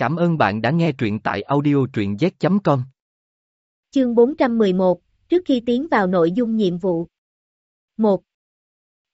Cảm ơn bạn đã nghe truyện tại audio truyện z.com. Chương 411, trước khi tiến vào nội dung nhiệm vụ. 1.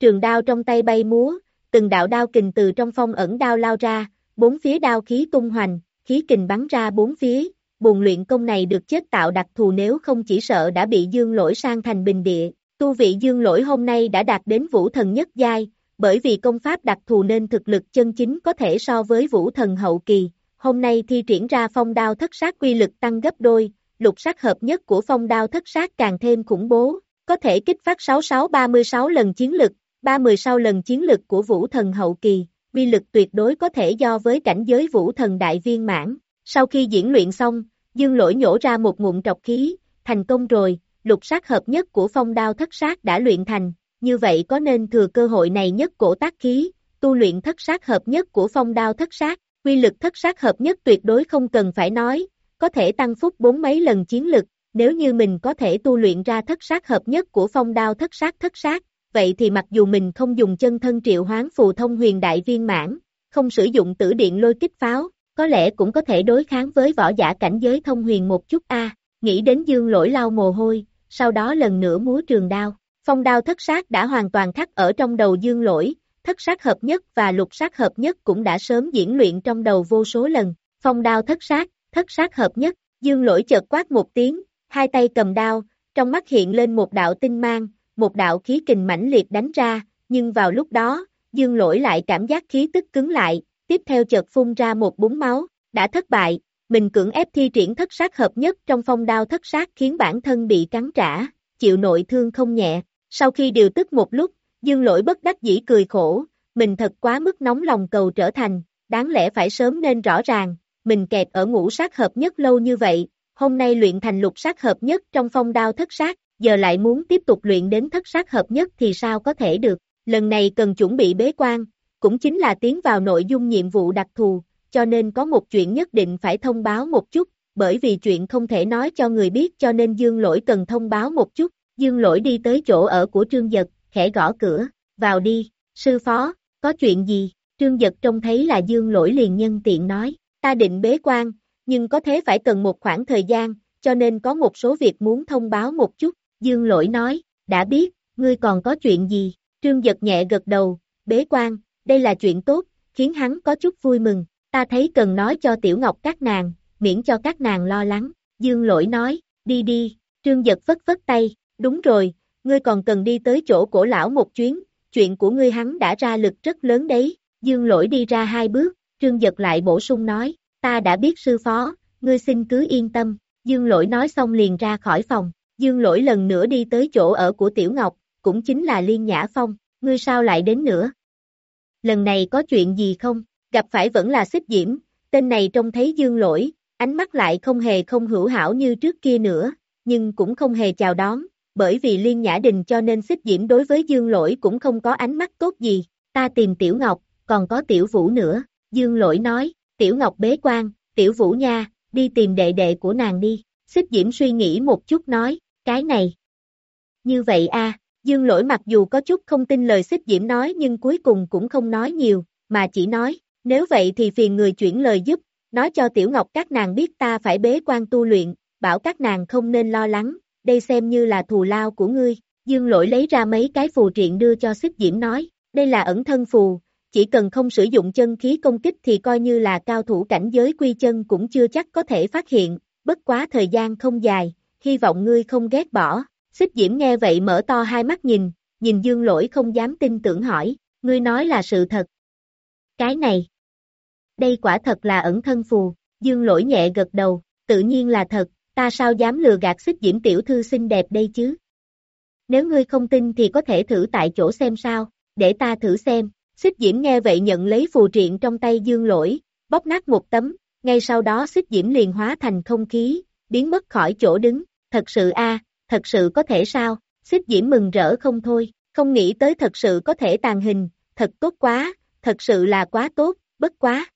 Trường đao trong tay bay múa, từng đạo đao kình từ trong phong ẩn đao lao ra, bốn phía đao khí tung hoành, khí kình bắn ra bốn phía, buồn luyện công này được chế tạo đặc thù nếu không chỉ sợ đã bị dương lỗi sang thành bình địa. Tu vị dương lỗi hôm nay đã đạt đến vũ thần nhất giai, bởi vì công pháp đặc thù nên thực lực chân chính có thể so với vũ thần hậu kỳ. Hôm nay thi triển ra phong đao thất sát quy lực tăng gấp đôi, lục sát hợp nhất của phong đao thất sát càng thêm khủng bố, có thể kích phát 6636 lần chiến lực, 36 lần chiến lực của vũ thần hậu kỳ, vi lực tuyệt đối có thể do với cảnh giới vũ thần đại viên mãn. Sau khi diễn luyện xong, dương lỗi nhổ ra một ngụm trọc khí, thành công rồi, lục sát hợp nhất của phong đao thất sát đã luyện thành, như vậy có nên thừa cơ hội này nhất cổ tác khí, tu luyện thất sát hợp nhất của phong đao thất sát, quy lực thất sát hợp nhất tuyệt đối không cần phải nói, có thể tăng phúc bốn mấy lần chiến lực, nếu như mình có thể tu luyện ra thất sát hợp nhất của phong đao thất sát thất sát, vậy thì mặc dù mình không dùng chân thân triệu hoán phù thông huyền đại viên mãn, không sử dụng tử điện lôi kích pháo, có lẽ cũng có thể đối kháng với võ giả cảnh giới thông huyền một chút a. nghĩ đến dương lỗi lau mồ hôi, sau đó lần nữa múa trường đao. Phong đao thất sát đã hoàn toàn khắc ở trong đầu dương lỗi, thất sát hợp nhất và lục sát hợp nhất cũng đã sớm diễn luyện trong đầu vô số lần. Phong đao thất sát, thất sát hợp nhất, dương lỗi chợt quát một tiếng, hai tay cầm đao, trong mắt hiện lên một đạo tinh mang, một đạo khí kình mãnh liệt đánh ra, nhưng vào lúc đó, dương lỗi lại cảm giác khí tức cứng lại, tiếp theo chợt phun ra một búng máu, đã thất bại, mình cưỡng ép thi triển thất sát hợp nhất trong phong đao thất sát khiến bản thân bị cắn trả, chịu nội thương không nhẹ, sau khi điều tức một lúc, dương lỗi bất đắc dĩ cười khổ, mình thật quá mức nóng lòng cầu trở thành, đáng lẽ phải sớm nên rõ ràng, mình kẹt ở ngũ sát hợp nhất lâu như vậy, hôm nay luyện thành lục sát hợp nhất trong phong đao thất sát, giờ lại muốn tiếp tục luyện đến thất sát hợp nhất thì sao có thể được, lần này cần chuẩn bị bế quan, cũng chính là tiến vào nội dung nhiệm vụ đặc thù, cho nên có một chuyện nhất định phải thông báo một chút, bởi vì chuyện không thể nói cho người biết cho nên dương lỗi cần thông báo một chút, Dương lỗi đi tới chỗ ở của Trương Giật, khẽ gõ cửa, vào đi, sư phó, có chuyện gì, Trương Giật trông thấy là Dương lỗi liền nhân tiện nói, ta định bế quan, nhưng có thế phải cần một khoảng thời gian, cho nên có một số việc muốn thông báo một chút, Dương lỗi nói, đã biết, ngươi còn có chuyện gì, Trương Giật nhẹ gật đầu, bế quan, đây là chuyện tốt, khiến hắn có chút vui mừng, ta thấy cần nói cho Tiểu Ngọc các nàng, miễn cho các nàng lo lắng, Dương lỗi nói, đi đi, Trương Giật vất vất tay, Đúng rồi, ngươi còn cần đi tới chỗ cổ lão một chuyến, chuyện của ngươi hắn đã ra lực rất lớn đấy, dương lỗi đi ra hai bước, trương giật lại bổ sung nói, ta đã biết sư phó, ngươi xin cứ yên tâm, dương lỗi nói xong liền ra khỏi phòng, dương lỗi lần nữa đi tới chỗ ở của Tiểu Ngọc, cũng chính là Liên Nhã Phong, ngươi sao lại đến nữa? Lần này có chuyện gì không? Gặp phải vẫn là xích diễm, tên này trông thấy dương lỗi, ánh mắt lại không hề không hữu hảo như trước kia nữa, nhưng cũng không hề chào đón, bởi vì Liên Nhã Đình cho nên xích diễm đối với Dương Lỗi cũng không có ánh mắt tốt gì, ta tìm Tiểu Ngọc, còn có Tiểu Vũ nữa, Dương Lỗi nói, Tiểu Ngọc bế quan, Tiểu Vũ nha, đi tìm đệ đệ của nàng đi, xích diễm suy nghĩ một chút nói, cái này. Như vậy a Dương Lỗi mặc dù có chút không tin lời xích diễm nói nhưng cuối cùng cũng không nói nhiều, mà chỉ nói, nếu vậy thì phiền người chuyển lời giúp, nói cho Tiểu Ngọc các nàng biết ta phải bế quan tu luyện, bảo các nàng không nên lo lắng, đây xem như là thù lao của ngươi. Dương lỗi lấy ra mấy cái phù triện đưa cho xích diễm nói, đây là ẩn thân phù, chỉ cần không sử dụng chân khí công kích thì coi như là cao thủ cảnh giới quy chân cũng chưa chắc có thể phát hiện, bất quá thời gian không dài, hy vọng ngươi không ghét bỏ. Xích diễm nghe vậy mở to hai mắt nhìn, nhìn dương lỗi không dám tin tưởng hỏi, ngươi nói là sự thật. Cái này, đây quả thật là ẩn thân phù, dương lỗi nhẹ gật đầu, tự nhiên là thật, ta sao dám lừa gạt xích diễm tiểu thư xinh đẹp đây chứ? Nếu ngươi không tin thì có thể thử tại chỗ xem sao, để ta thử xem, xích diễm nghe vậy nhận lấy phù triện trong tay dương lỗi, bóp nát một tấm, ngay sau đó xích diễm liền hóa thành không khí, biến mất khỏi chỗ đứng, thật sự a, thật sự có thể sao, xích diễm mừng rỡ không thôi, không nghĩ tới thật sự có thể tàn hình, thật tốt quá, thật sự là quá tốt, bất quá.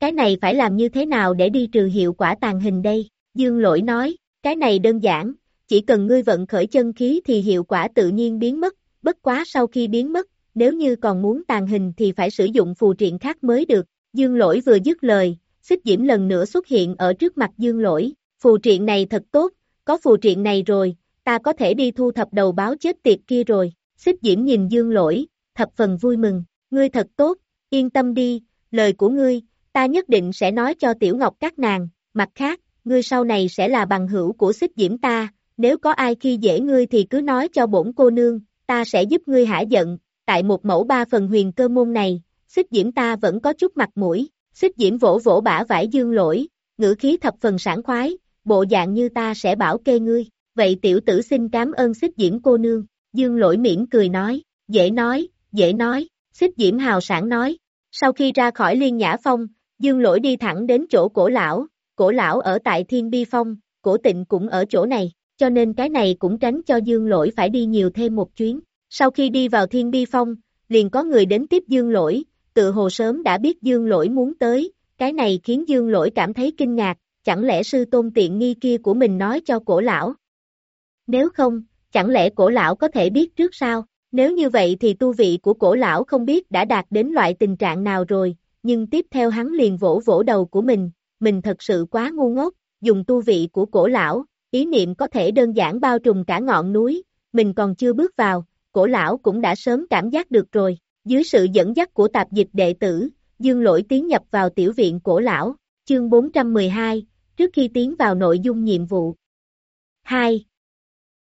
Cái này phải làm như thế nào để đi trừ hiệu quả tàn hình đây? Dương lỗi nói, cái này đơn giản, chỉ cần ngươi vận khởi chân khí thì hiệu quả tự nhiên biến mất, bất quá sau khi biến mất, nếu như còn muốn tàn hình thì phải sử dụng phù triện khác mới được. Dương lỗi vừa dứt lời, xích diễm lần nữa xuất hiện ở trước mặt dương lỗi, phù triện này thật tốt, có phù triện này rồi, ta có thể đi thu thập đầu báo chết tiệt kia rồi, xích diễm nhìn dương lỗi, thập phần vui mừng, ngươi thật tốt, yên tâm đi, lời của ngươi, ta nhất định sẽ nói cho tiểu ngọc các nàng, mặt khác, ngươi sau này sẽ là bằng hữu của xích diễm ta, nếu có ai khi dễ ngươi thì cứ nói cho bổn cô nương, ta sẽ giúp ngươi hả giận, tại một mẫu ba phần huyền cơ môn này, xích diễm ta vẫn có chút mặt mũi, xích diễm vỗ vỗ bả vải dương lỗi, ngữ khí thập phần sảng khoái, bộ dạng như ta sẽ bảo kê ngươi, vậy tiểu tử xin cảm ơn xích diễm cô nương, dương lỗi mỉm cười nói, dễ nói, dễ nói, xích diễm hào sản nói, sau khi ra khỏi liên nhã phong, dương lỗi đi thẳng đến chỗ cổ lão, cổ lão ở tại thiên bi phong, cổ tịnh cũng ở chỗ này, cho nên cái này cũng tránh cho dương lỗi phải đi nhiều thêm một chuyến, sau khi đi vào thiên bi phong, liền có người đến tiếp dương lỗi, tự hồ sớm đã biết dương lỗi muốn tới, cái này khiến dương lỗi cảm thấy kinh ngạc, chẳng lẽ sư tôn tiện nghi kia của mình nói cho cổ lão? Nếu không, chẳng lẽ cổ lão có thể biết trước sao? Nếu như vậy thì tu vị của cổ lão không biết đã đạt đến loại tình trạng nào rồi, nhưng tiếp theo hắn liền vỗ vỗ đầu của mình, mình thật sự quá ngu ngốc, dùng tu vị của cổ lão, ý niệm có thể đơn giản bao trùm cả ngọn núi, mình còn chưa bước vào, cổ lão cũng đã sớm cảm giác được rồi, dưới sự dẫn dắt của tạp dịch đệ tử, dương lỗi tiến nhập vào tiểu viện cổ lão, chương 412, trước khi tiến vào nội dung nhiệm vụ. 2.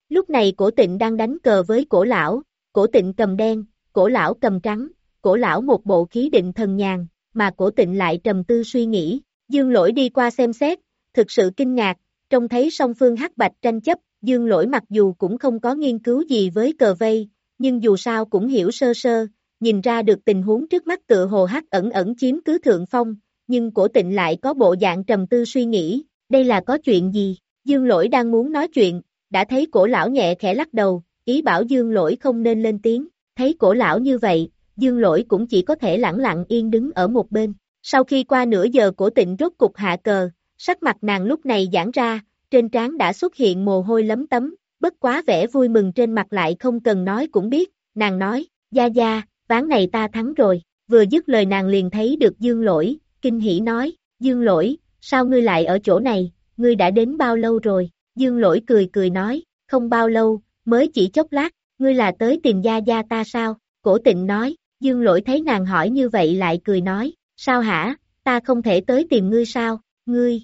Lúc này cổ tịnh đang đánh cờ với cổ lão, cổ tịnh cầm đen, cổ lão cầm trắng, cổ lão một bộ khí định thần nhàn, mà cổ tịnh lại trầm tư suy nghĩ, dương lỗi đi qua xem xét, thực sự kinh ngạc, trông thấy song phương hắc bạch tranh chấp, dương lỗi mặc dù cũng không có nghiên cứu gì với cờ vây, nhưng dù sao cũng hiểu sơ sơ, nhìn ra được tình huống trước mắt tựa hồ hắc ẩn ẩn chiếm cứ thượng phong, nhưng cổ tịnh lại có bộ dạng trầm tư suy nghĩ, đây là có chuyện gì, dương lỗi đang muốn nói chuyện, đã thấy cổ lão nhẹ khẽ lắc đầu, ý bảo dương lỗi không nên lên tiếng, thấy cổ lão như vậy, dương lỗi cũng chỉ có thể lặng lặng yên đứng ở một bên, sau khi qua nửa giờ cổ tịnh rốt cục hạ cờ, sắc mặt nàng lúc này giãn ra, trên trán đã xuất hiện mồ hôi lấm tấm, bất quá vẻ vui mừng trên mặt lại không cần nói cũng biết, nàng nói, gia gia, ván này ta thắng rồi, vừa dứt lời nàng liền thấy được dương lỗi, kinh hỉ nói, dương lỗi, sao ngươi lại ở chỗ này, ngươi đã đến bao lâu rồi, dương lỗi cười cười nói, không bao lâu, mới chỉ chốc lát, ngươi là tới tìm gia gia ta sao, cổ tịnh nói, dương lỗi thấy nàng hỏi như vậy lại cười nói, sao hả, ta không thể tới tìm ngươi sao, ngươi,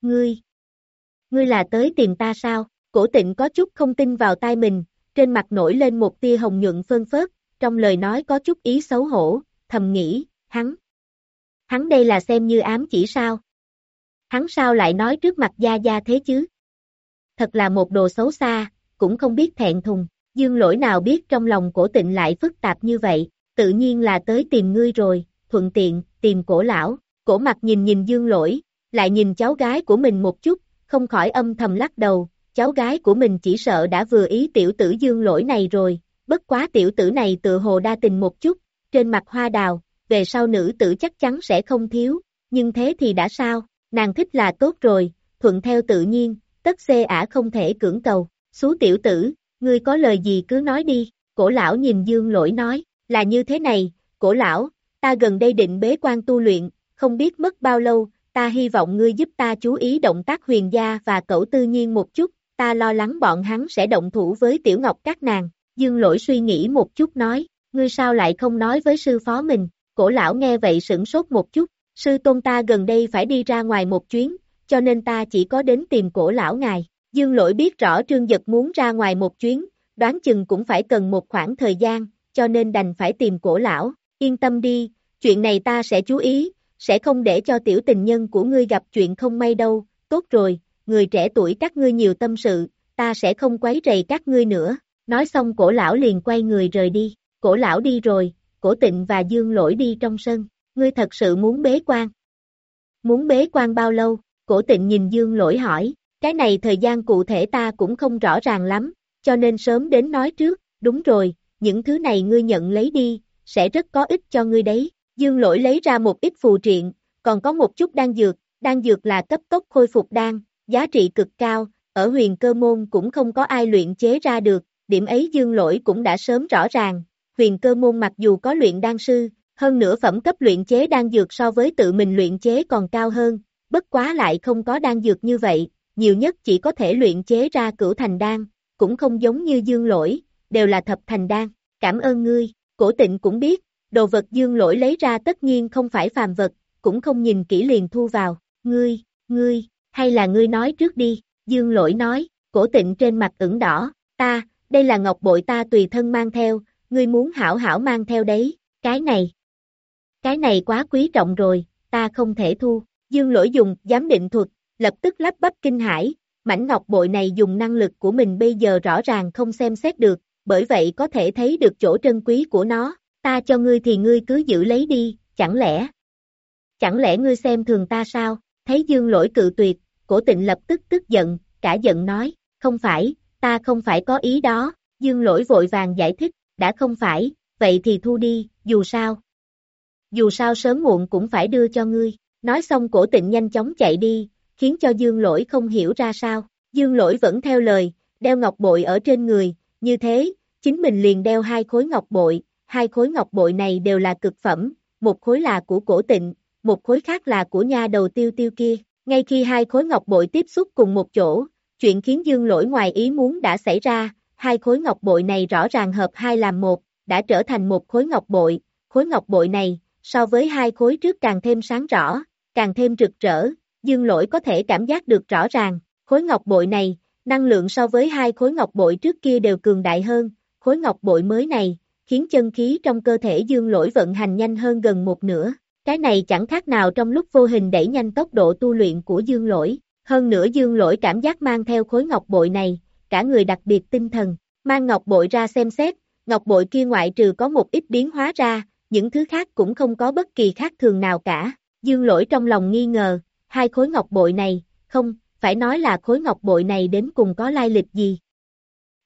ngươi, ngươi là tới tìm ta sao, cổ tịnh có chút không tin vào tai mình, trên mặt nổi lên một tia hồng nhuận phân phớt, trong lời nói có chút ý xấu hổ, thầm nghĩ, hắn. Hắn đây là xem như ám chỉ sao? Hắn sao lại nói trước mặt gia gia thế chứ? Thật là một đồ xấu xa, cũng không biết thẹn thùng, dương lỗi nào biết trong lòng cổ tịnh lại phức tạp như vậy, tự nhiên là tới tìm ngươi rồi, thuận tiện, tìm cổ lão, cổ mặt nhìn nhìn dương lỗi, lại nhìn cháu gái của mình một chút, không khỏi âm thầm lắc đầu, cháu gái của mình chỉ sợ đã vừa ý tiểu tử dương lỗi này rồi, bất quá tiểu tử này tự hồ đa tình một chút, trên mặt hoa đào, về sau nữ tử chắc chắn sẽ không thiếu, nhưng thế thì đã sao, nàng thích là tốt rồi, thuận theo tự nhiên, tất xê ả không thể cưỡng cầu, xú tiểu tử, ngươi có lời gì cứ nói đi, cổ lão nhìn dương lỗi nói, là như thế này, cổ lão, ta gần đây định bế quan tu luyện, không biết mất bao lâu, ta hy vọng ngươi giúp ta chú ý động tác huyền gia và cậu tư nhiên một chút, ta lo lắng bọn hắn sẽ động thủ với tiểu ngọc các nàng, Dương lỗi suy nghĩ một chút nói, ngươi sao lại không nói với sư phó mình, cổ lão nghe vậy sửng sốt một chút, sư tôn ta gần đây phải đi ra ngoài một chuyến, cho nên ta chỉ có đến tìm cổ lão ngài. Dương lỗi biết rõ trương giật muốn ra ngoài một chuyến, đoán chừng cũng phải cần một khoảng thời gian, cho nên đành phải tìm cổ lão, yên tâm đi, chuyện này ta sẽ chú ý, sẽ không để cho tiểu tình nhân của ngươi gặp chuyện không may đâu, tốt rồi, người trẻ tuổi các ngươi nhiều tâm sự, ta sẽ không quấy rầy các ngươi nữa. Nói xong cổ lão liền quay người rời đi, cổ lão đi rồi, cổ tịnh và dương lỗi đi trong sân, ngươi thật sự muốn bế quan. Muốn bế quan bao lâu, cổ tịnh nhìn dương lỗi hỏi, cái này thời gian cụ thể ta cũng không rõ ràng lắm, cho nên sớm đến nói trước, đúng rồi, những thứ này ngươi nhận lấy đi, sẽ rất có ích cho ngươi đấy. Dương lỗi lấy ra một ít phù triện, còn có một chút đan dược, đan dược là cấp tốc khôi phục đan, giá trị cực cao, ở huyền cơ môn cũng không có ai luyện chế ra được, điểm ấy dương lỗi cũng đã sớm rõ ràng, huyền cơ môn mặc dù có luyện đan sư, hơn nữa phẩm cấp luyện chế đan dược so với tự mình luyện chế còn cao hơn, bất quá lại không có đan dược như vậy, nhiều nhất chỉ có thể luyện chế ra cửu thành đan, cũng không giống như dương lỗi, đều là thập thành đan, cảm ơn ngươi, cổ tịnh cũng biết, đồ vật dương lỗi lấy ra tất nhiên không phải phàm vật, cũng không nhìn kỹ liền thu vào, ngươi, ngươi, hay là ngươi nói trước đi, dương lỗi nói, cổ tịnh trên mặt ửng đỏ, ta, đây là ngọc bội ta tùy thân mang theo, ngươi muốn hảo hảo mang theo đấy, cái này, cái này quá quý trọng rồi, ta không thể thu, dương lỗi dùng, giám định thuật, lập tức lắp bắp kinh hải, mảnh ngọc bội này dùng năng lực của mình bây giờ rõ ràng không xem xét được, bởi vậy có thể thấy được chỗ trân quý của nó, ta cho ngươi thì ngươi cứ giữ lấy đi, chẳng lẽ, chẳng lẽ ngươi xem thường ta sao, thấy dương lỗi cự tuyệt, cổ tịnh lập tức tức giận, cả giận nói, không phải, ta không phải có ý đó, dương lỗi vội vàng giải thích, đã không phải, vậy thì thu đi, dù sao. Dù sao sớm muộn cũng phải đưa cho ngươi, nói xong cổ tịnh nhanh chóng chạy đi, khiến cho dương lỗi không hiểu ra sao, dương lỗi vẫn theo lời, đeo ngọc bội ở trên người, như thế, chính mình liền đeo hai khối ngọc bội, hai khối ngọc bội này đều là cực phẩm, một khối là của cổ tịnh, một khối khác là của nha đầu tiêu tiêu kia, ngay khi hai khối ngọc bội tiếp xúc cùng một chỗ, chuyện khiến dương lỗi ngoài ý muốn đã xảy ra, hai khối ngọc bội này rõ ràng hợp hai làm một, đã trở thành một khối ngọc bội, khối ngọc bội này, so với hai khối trước càng thêm sáng rõ, càng thêm rực rỡ, dương lỗi có thể cảm giác được rõ ràng, khối ngọc bội này, năng lượng so với hai khối ngọc bội trước kia đều cường đại hơn, khối ngọc bội mới này, khiến chân khí trong cơ thể dương lỗi vận hành nhanh hơn gần một nửa. Cái này chẳng khác nào trong lúc vô hình đẩy nhanh tốc độ tu luyện của dương lỗi. Hơn nữa dương lỗi cảm giác mang theo khối ngọc bội này, cả người đặc biệt tinh thần, mang ngọc bội ra xem xét, ngọc bội kia ngoại trừ có một ít biến hóa ra, những thứ khác cũng không có bất kỳ khác thường nào cả. Dương lỗi trong lòng nghi ngờ, hai khối ngọc bội này, không, phải nói là khối ngọc bội này đến cùng có lai lịch gì.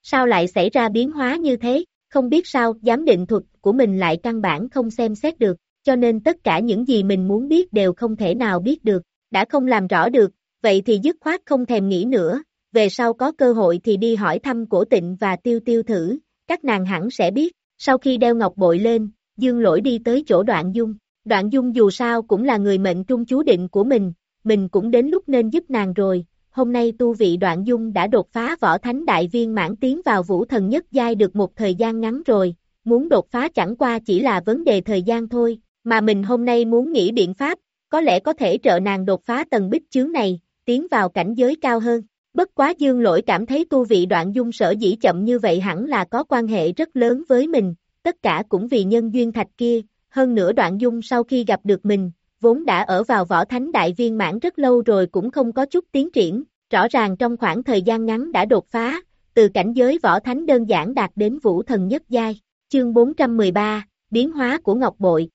Sao lại xảy ra biến hóa như thế, không biết sao, giám định thuật của mình lại căn bản không xem xét được, cho nên tất cả những gì mình muốn biết đều không thể nào biết được, đã không làm rõ được, vậy thì dứt khoát không thèm nghĩ nữa, về sau có cơ hội thì đi hỏi thăm cổ tịnh và tiêu tiêu thử, các nàng hẳn sẽ biết, sau khi đeo ngọc bội lên, dương lỗi đi tới chỗ đoạn dung, đoạn dung dù sao cũng là người mệnh trung chú định của mình, mình cũng đến lúc nên giúp nàng rồi, hôm nay tu vị đoạn dung đã đột phá võ thánh đại viên mãn tiến vào vũ thần nhất giai được một thời gian ngắn rồi, muốn đột phá chẳng qua chỉ là vấn đề thời gian thôi, mà mình hôm nay muốn nghĩ biện pháp, có lẽ có thể trợ nàng đột phá tầng bích chướng này, tiến vào cảnh giới cao hơn. Bất quá dương lỗi cảm thấy tu vị đoạn dung sở dĩ chậm như vậy hẳn là có quan hệ rất lớn với mình, tất cả cũng vì nhân duyên thạch kia, hơn nữa đoạn dung sau khi gặp được mình, vốn đã ở vào võ thánh đại viên mãn rất lâu rồi cũng không có chút tiến triển, rõ ràng trong khoảng thời gian ngắn đã đột phá, từ cảnh giới võ thánh đơn giản đạt đến vũ thần nhất giai, chương 413, biến hóa của Ngọc Bội.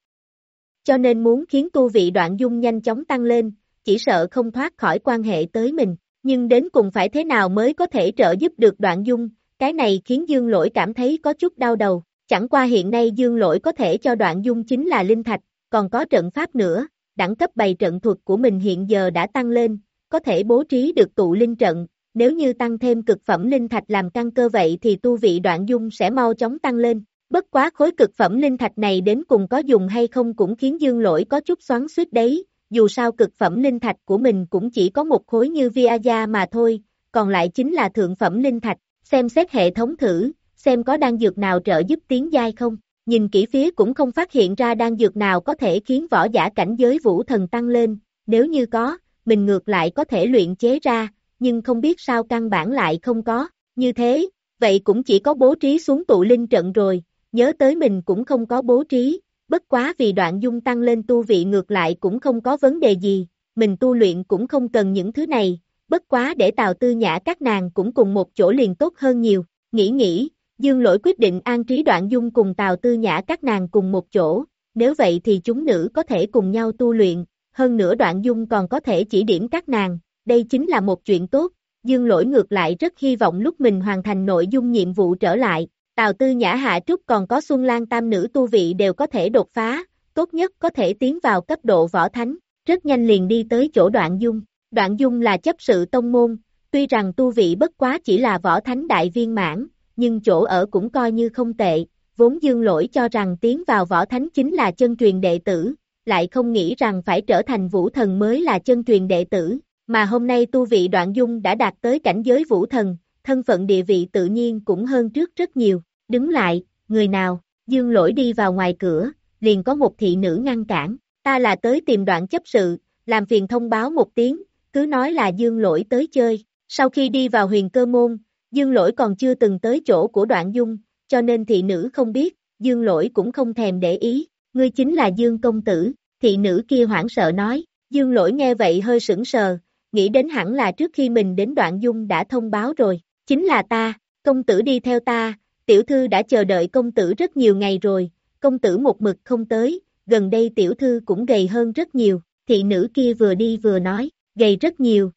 Cho nên muốn khiến tu vị đoạn dung nhanh chóng tăng lên, chỉ sợ không thoát khỏi quan hệ tới mình, nhưng đến cùng phải thế nào mới có thể trợ giúp được đoạn dung, cái này khiến dương lỗi cảm thấy có chút đau đầu, chẳng qua hiện nay dương lỗi có thể cho đoạn dung chính là linh thạch, còn có trận pháp nữa, đẳng cấp bày trận thuật của mình hiện giờ đã tăng lên, có thể bố trí được tụ linh trận, nếu như tăng thêm cực phẩm linh thạch làm căn cơ vậy thì tu vị đoạn dung sẽ mau chóng tăng lên. Bất quá khối cực phẩm linh thạch này đến cùng có dùng hay không cũng khiến dương lỗi có chút xoắn suýt đấy, dù sao cực phẩm linh thạch của mình cũng chỉ có một khối như Viaja mà thôi, còn lại chính là thượng phẩm linh thạch, xem xét hệ thống thử, xem có đan dược nào trợ giúp tiến giai không. Nhìn kỹ phía cũng không phát hiện ra đan dược nào có thể khiến võ giả cảnh giới vũ thần tăng lên, nếu như có, mình ngược lại có thể luyện chế ra, nhưng không biết sao căn bản lại không có, như thế, vậy cũng chỉ có bố trí xuống tụ linh trận rồi, nhớ tới mình cũng không có bố trí, bất quá vì đoạn dung tăng lên tu vị ngược lại cũng không có vấn đề gì, mình tu luyện cũng không cần những thứ này, bất quá để tào tư nhã các nàng cũng cùng một chỗ liền tốt hơn nhiều, nghĩ nghĩ, dương lỗi quyết định an trí đoạn dung cùng tào tư nhã các nàng cùng một chỗ, nếu vậy thì chúng nữ có thể cùng nhau tu luyện, hơn nữa đoạn dung còn có thể chỉ điểm các nàng, đây chính là một chuyện tốt, dương lỗi ngược lại rất hy vọng lúc mình hoàn thành nội dung nhiệm vụ trở lại, Tào Tư Nhã Hạ Trúc còn có Xuân Lan Tam Nữ tu vị đều có thể đột phá, tốt nhất có thể tiến vào cấp độ võ thánh, rất nhanh liền đi tới chỗ đoạn dung. Đoạn dung là chấp sự tông môn, tuy rằng tu vị bất quá chỉ là võ thánh đại viên mãn, nhưng chỗ ở cũng coi như không tệ, vốn dương lỗi cho rằng tiến vào võ thánh chính là chân truyền đệ tử, lại không nghĩ rằng phải trở thành vũ thần mới là chân truyền đệ tử, mà hôm nay tu vị đoạn dung đã đạt tới cảnh giới vũ thần, thân phận địa vị tự nhiên cũng hơn trước rất nhiều, đứng lại, người nào, dương lỗi đi vào ngoài cửa, liền có một thị nữ ngăn cản, ta là tới tìm đoạn chấp sự, làm phiền thông báo một tiếng, cứ nói là dương lỗi tới chơi, sau khi đi vào huyền cơ môn, dương lỗi còn chưa từng tới chỗ của đoạn dung, cho nên thị nữ không biết, dương lỗi cũng không thèm để ý, ngươi chính là dương công tử, thị nữ kia hoảng sợ nói, dương lỗi nghe vậy hơi sững sờ, nghĩ đến hẳn là trước khi mình đến đoạn dung đã thông báo rồi, chính là ta, công tử đi theo ta, tiểu thư đã chờ đợi công tử rất nhiều ngày rồi, công tử một mực không tới, gần đây tiểu thư cũng gầy hơn rất nhiều, thị nữ kia vừa đi vừa nói, gầy rất nhiều.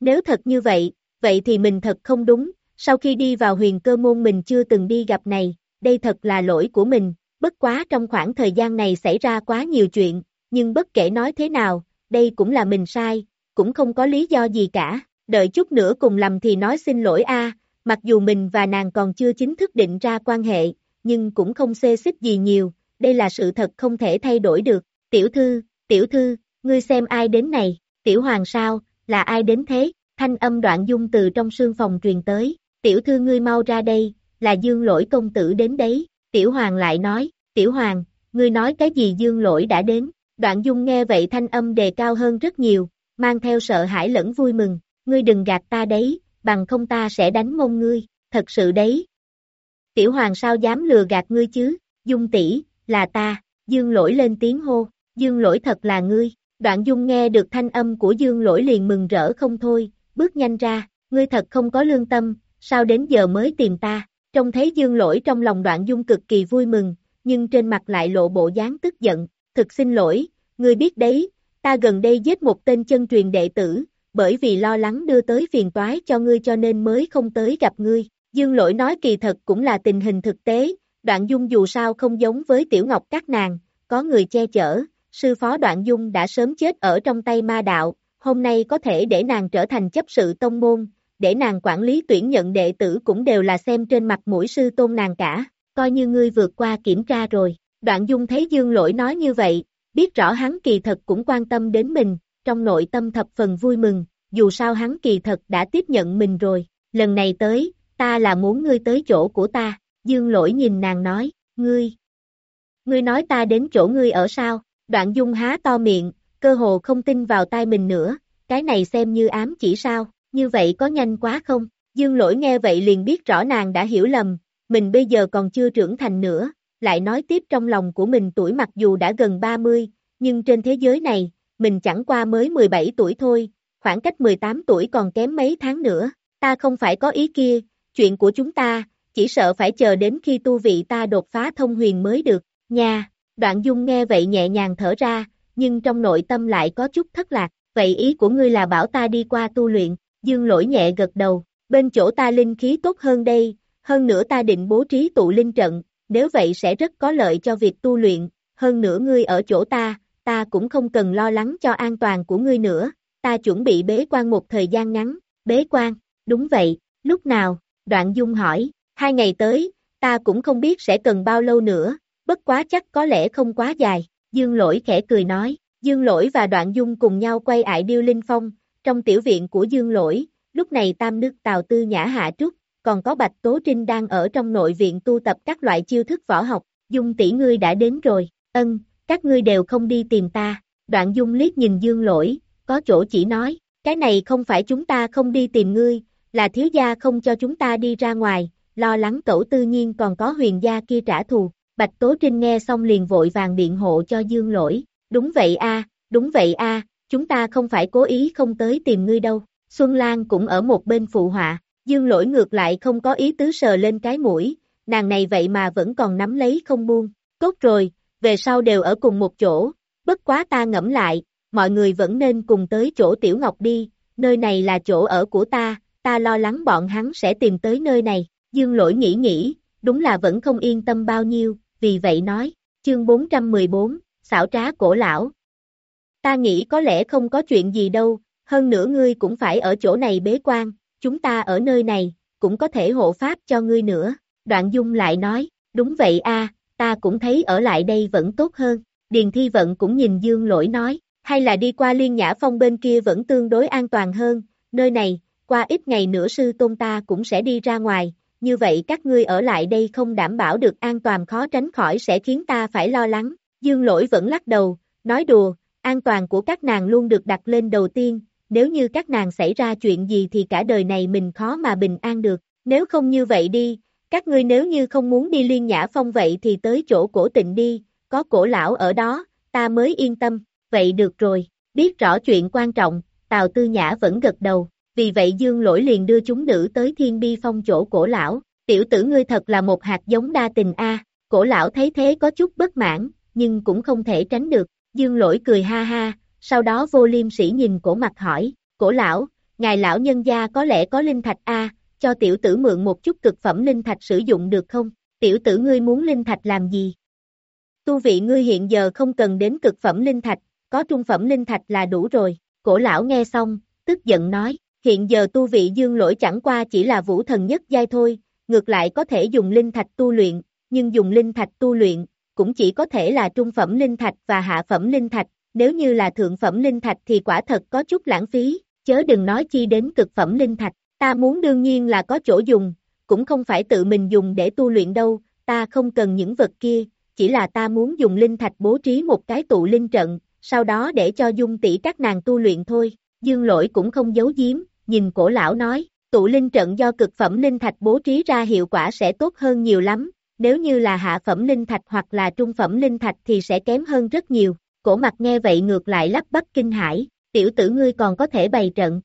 Nếu thật như vậy, vậy thì mình thật không đúng, sau khi đi vào huyền cơ môn mình chưa từng đi gặp này, đây thật là lỗi của mình, bất quá trong khoảng thời gian này xảy ra quá nhiều chuyện, nhưng bất kể nói thế nào, đây cũng là mình sai, cũng không có lý do gì cả, đợi chút nữa cùng lầm thì nói xin lỗi a. mặc dù mình và nàng còn chưa chính thức định ra quan hệ, nhưng cũng không xê xích gì nhiều, đây là sự thật không thể thay đổi được, tiểu thư, tiểu thư, ngươi xem ai đến này, tiểu hoàng sao, là ai đến thế, thanh âm đoạn dung từ trong sương phòng truyền tới, tiểu thư ngươi mau ra đây, là dương lỗi công tử đến đấy, tiểu hoàng lại nói, tiểu hoàng, ngươi nói cái gì dương lỗi đã đến, đoạn dung nghe vậy thanh âm đề cao hơn rất nhiều, mang theo sợ hãi lẫn vui mừng, ngươi đừng gạt ta đấy, bằng không ta sẽ đánh mông ngươi, thật sự đấy. Tiểu hoàng sao dám lừa gạt ngươi chứ, dung tỷ là ta, dương lỗi lên tiếng hô, dương lỗi thật là ngươi, đoạn dung nghe được thanh âm của dương lỗi liền mừng rỡ không thôi, bước nhanh ra, ngươi thật không có lương tâm, sao đến giờ mới tìm ta, trông thấy dương lỗi trong lòng đoạn dung cực kỳ vui mừng, nhưng trên mặt lại lộ bộ dáng tức giận, thực xin lỗi, ngươi biết đấy, ta gần đây giết một tên chân truyền đệ tử, bởi vì lo lắng đưa tới phiền toái cho ngươi cho nên mới không tới gặp ngươi. Dương lỗi nói kỳ thật cũng là tình hình thực tế, đoạn dung dù sao không giống với tiểu ngọc các nàng, có người che chở, sư phó đoạn dung đã sớm chết ở trong tay ma đạo, hôm nay có thể để nàng trở thành chấp sự tông môn, để nàng quản lý tuyển nhận đệ tử cũng đều là xem trên mặt mũi sư tôn nàng cả, coi như ngươi vượt qua kiểm tra rồi. Đoạn dung thấy dương lỗi nói như vậy, biết rõ hắn kỳ thật cũng quan tâm đến mình, trong nội tâm thập phần vui mừng, dù sao hắn kỳ thật đã tiếp nhận mình rồi, lần này tới, ta là muốn ngươi tới chỗ của ta, dương lỗi nhìn nàng nói, ngươi, ngươi nói ta đến chỗ ngươi ở sao, đoạn dung há to miệng, cơ hồ không tin vào tai mình nữa, cái này xem như ám chỉ sao, như vậy có nhanh quá không, dương lỗi nghe vậy liền biết rõ nàng đã hiểu lầm, mình bây giờ còn chưa trưởng thành nữa, lại nói tiếp trong lòng của mình tuổi mặc dù đã gần 30, nhưng trên thế giới này, mình chẳng qua mới 17 tuổi thôi, khoảng cách 18 tuổi còn kém mấy tháng nữa, ta không phải có ý kia, chuyện của chúng ta, chỉ sợ phải chờ đến khi tu vị ta đột phá thông huyền mới được, nha, đoạn dung nghe vậy nhẹ nhàng thở ra, nhưng trong nội tâm lại có chút thất lạc, vậy ý của ngươi là bảo ta đi qua tu luyện, dương lỗi nhẹ gật đầu, bên chỗ ta linh khí tốt hơn đây, hơn nữa ta định bố trí tụ linh trận, nếu vậy sẽ rất có lợi cho việc tu luyện, hơn nữa ngươi ở chỗ ta, ta cũng không cần lo lắng cho an toàn của ngươi nữa, ta chuẩn bị bế quan một thời gian ngắn, bế quan, đúng vậy, lúc nào, đoạn dung hỏi, hai ngày tới, ta cũng không biết sẽ cần bao lâu nữa, bất quá chắc có lẽ không quá dài, dương lỗi khẽ cười nói, dương lỗi và đoạn dung cùng nhau quay ải điêu linh phong, trong tiểu viện của dương lỗi, lúc này tam nước tào tư nhã hạ trúc, còn có Bạch Tố Trinh đang ở trong nội viện tu tập các loại chiêu thức võ học, Dung tỷ ngươi đã đến rồi, ân, các ngươi đều không đi tìm ta, đoạn Dung liếc nhìn Dương lỗi, có chỗ chỉ nói, cái này không phải chúng ta không đi tìm ngươi, là thiếu gia không cho chúng ta đi ra ngoài, lo lắng cậu tư nhiên còn có huyền gia kia trả thù, Bạch Tố Trinh nghe xong liền vội vàng biện hộ cho Dương lỗi, đúng vậy a, đúng vậy a, chúng ta không phải cố ý không tới tìm ngươi đâu, Xuân Lan cũng ở một bên phụ họa, Dương lỗi ngược lại không có ý tứ sờ lên cái mũi, nàng này vậy mà vẫn còn nắm lấy không buông, tốt rồi, về sau đều ở cùng một chỗ, bất quá ta ngẫm lại, mọi người vẫn nên cùng tới chỗ Tiểu Ngọc đi, nơi này là chỗ ở của ta, ta lo lắng bọn hắn sẽ tìm tới nơi này, dương lỗi nghĩ nghĩ, đúng là vẫn không yên tâm bao nhiêu, vì vậy nói, chương 414, xảo trá cổ lão. Ta nghĩ có lẽ không có chuyện gì đâu, hơn nữa ngươi cũng phải ở chỗ này bế quan, chúng ta ở nơi này, cũng có thể hộ pháp cho ngươi nữa. Đoạn dung lại nói, đúng vậy a, ta cũng thấy ở lại đây vẫn tốt hơn. Điền Thi Vận cũng nhìn Dương Lỗi nói, hay là đi qua Liên Nhã Phong bên kia vẫn tương đối an toàn hơn, nơi này, qua ít ngày nữa sư tôn ta cũng sẽ đi ra ngoài, như vậy các ngươi ở lại đây không đảm bảo được an toàn khó tránh khỏi sẽ khiến ta phải lo lắng. Dương Lỗi vẫn lắc đầu, nói đùa, an toàn của các nàng luôn được đặt lên đầu tiên, nếu như các nàng xảy ra chuyện gì thì cả đời này mình khó mà bình an được, nếu không như vậy đi, các ngươi nếu như không muốn đi liên nhã phong vậy thì tới chỗ cổ tịnh đi, có cổ lão ở đó, ta mới yên tâm, vậy được rồi, biết rõ chuyện quan trọng, Tào Tư Nhã vẫn gật đầu, vì vậy Dương Lỗi liền đưa chúng nữ tới thiên bi phong chỗ cổ lão, tiểu tử ngươi thật là một hạt giống đa tình a cổ lão thấy thế có chút bất mãn, nhưng cũng không thể tránh được, Dương Lỗi cười ha ha, sau đó vô liêm sĩ nhìn cổ mặt hỏi, cổ lão, ngài lão nhân gia có lẽ có linh thạch a cho tiểu tử mượn một chút cực phẩm linh thạch sử dụng được không? Tiểu tử ngươi muốn linh thạch làm gì? Tu vị ngươi hiện giờ không cần đến cực phẩm linh thạch, có trung phẩm linh thạch là đủ rồi. Cổ lão nghe xong, tức giận nói, hiện giờ tu vị dương lỗi chẳng qua chỉ là vũ thần nhất giai thôi, ngược lại có thể dùng linh thạch tu luyện, nhưng dùng linh thạch tu luyện, cũng chỉ có thể là trung phẩm linh thạch và hạ phẩm linh thạch, nếu như là thượng phẩm linh thạch thì quả thật có chút lãng phí, chớ đừng nói chi đến cực phẩm linh thạch. Ta muốn đương nhiên là có chỗ dùng, cũng không phải tự mình dùng để tu luyện đâu, ta không cần những vật kia, chỉ là ta muốn dùng linh thạch bố trí một cái tụ linh trận, sau đó để cho dung tỷ các nàng tu luyện thôi. Dương lỗi cũng không giấu giếm, nhìn cổ lão nói, tụ linh trận do cực phẩm linh thạch bố trí ra hiệu quả sẽ tốt hơn nhiều lắm, nếu như là hạ phẩm linh thạch hoặc là trung phẩm linh thạch thì sẽ kém hơn rất nhiều. Cổ mặt nghe vậy ngược lại lắp bắp kinh hải, tiểu tử ngươi còn có thể bày trận,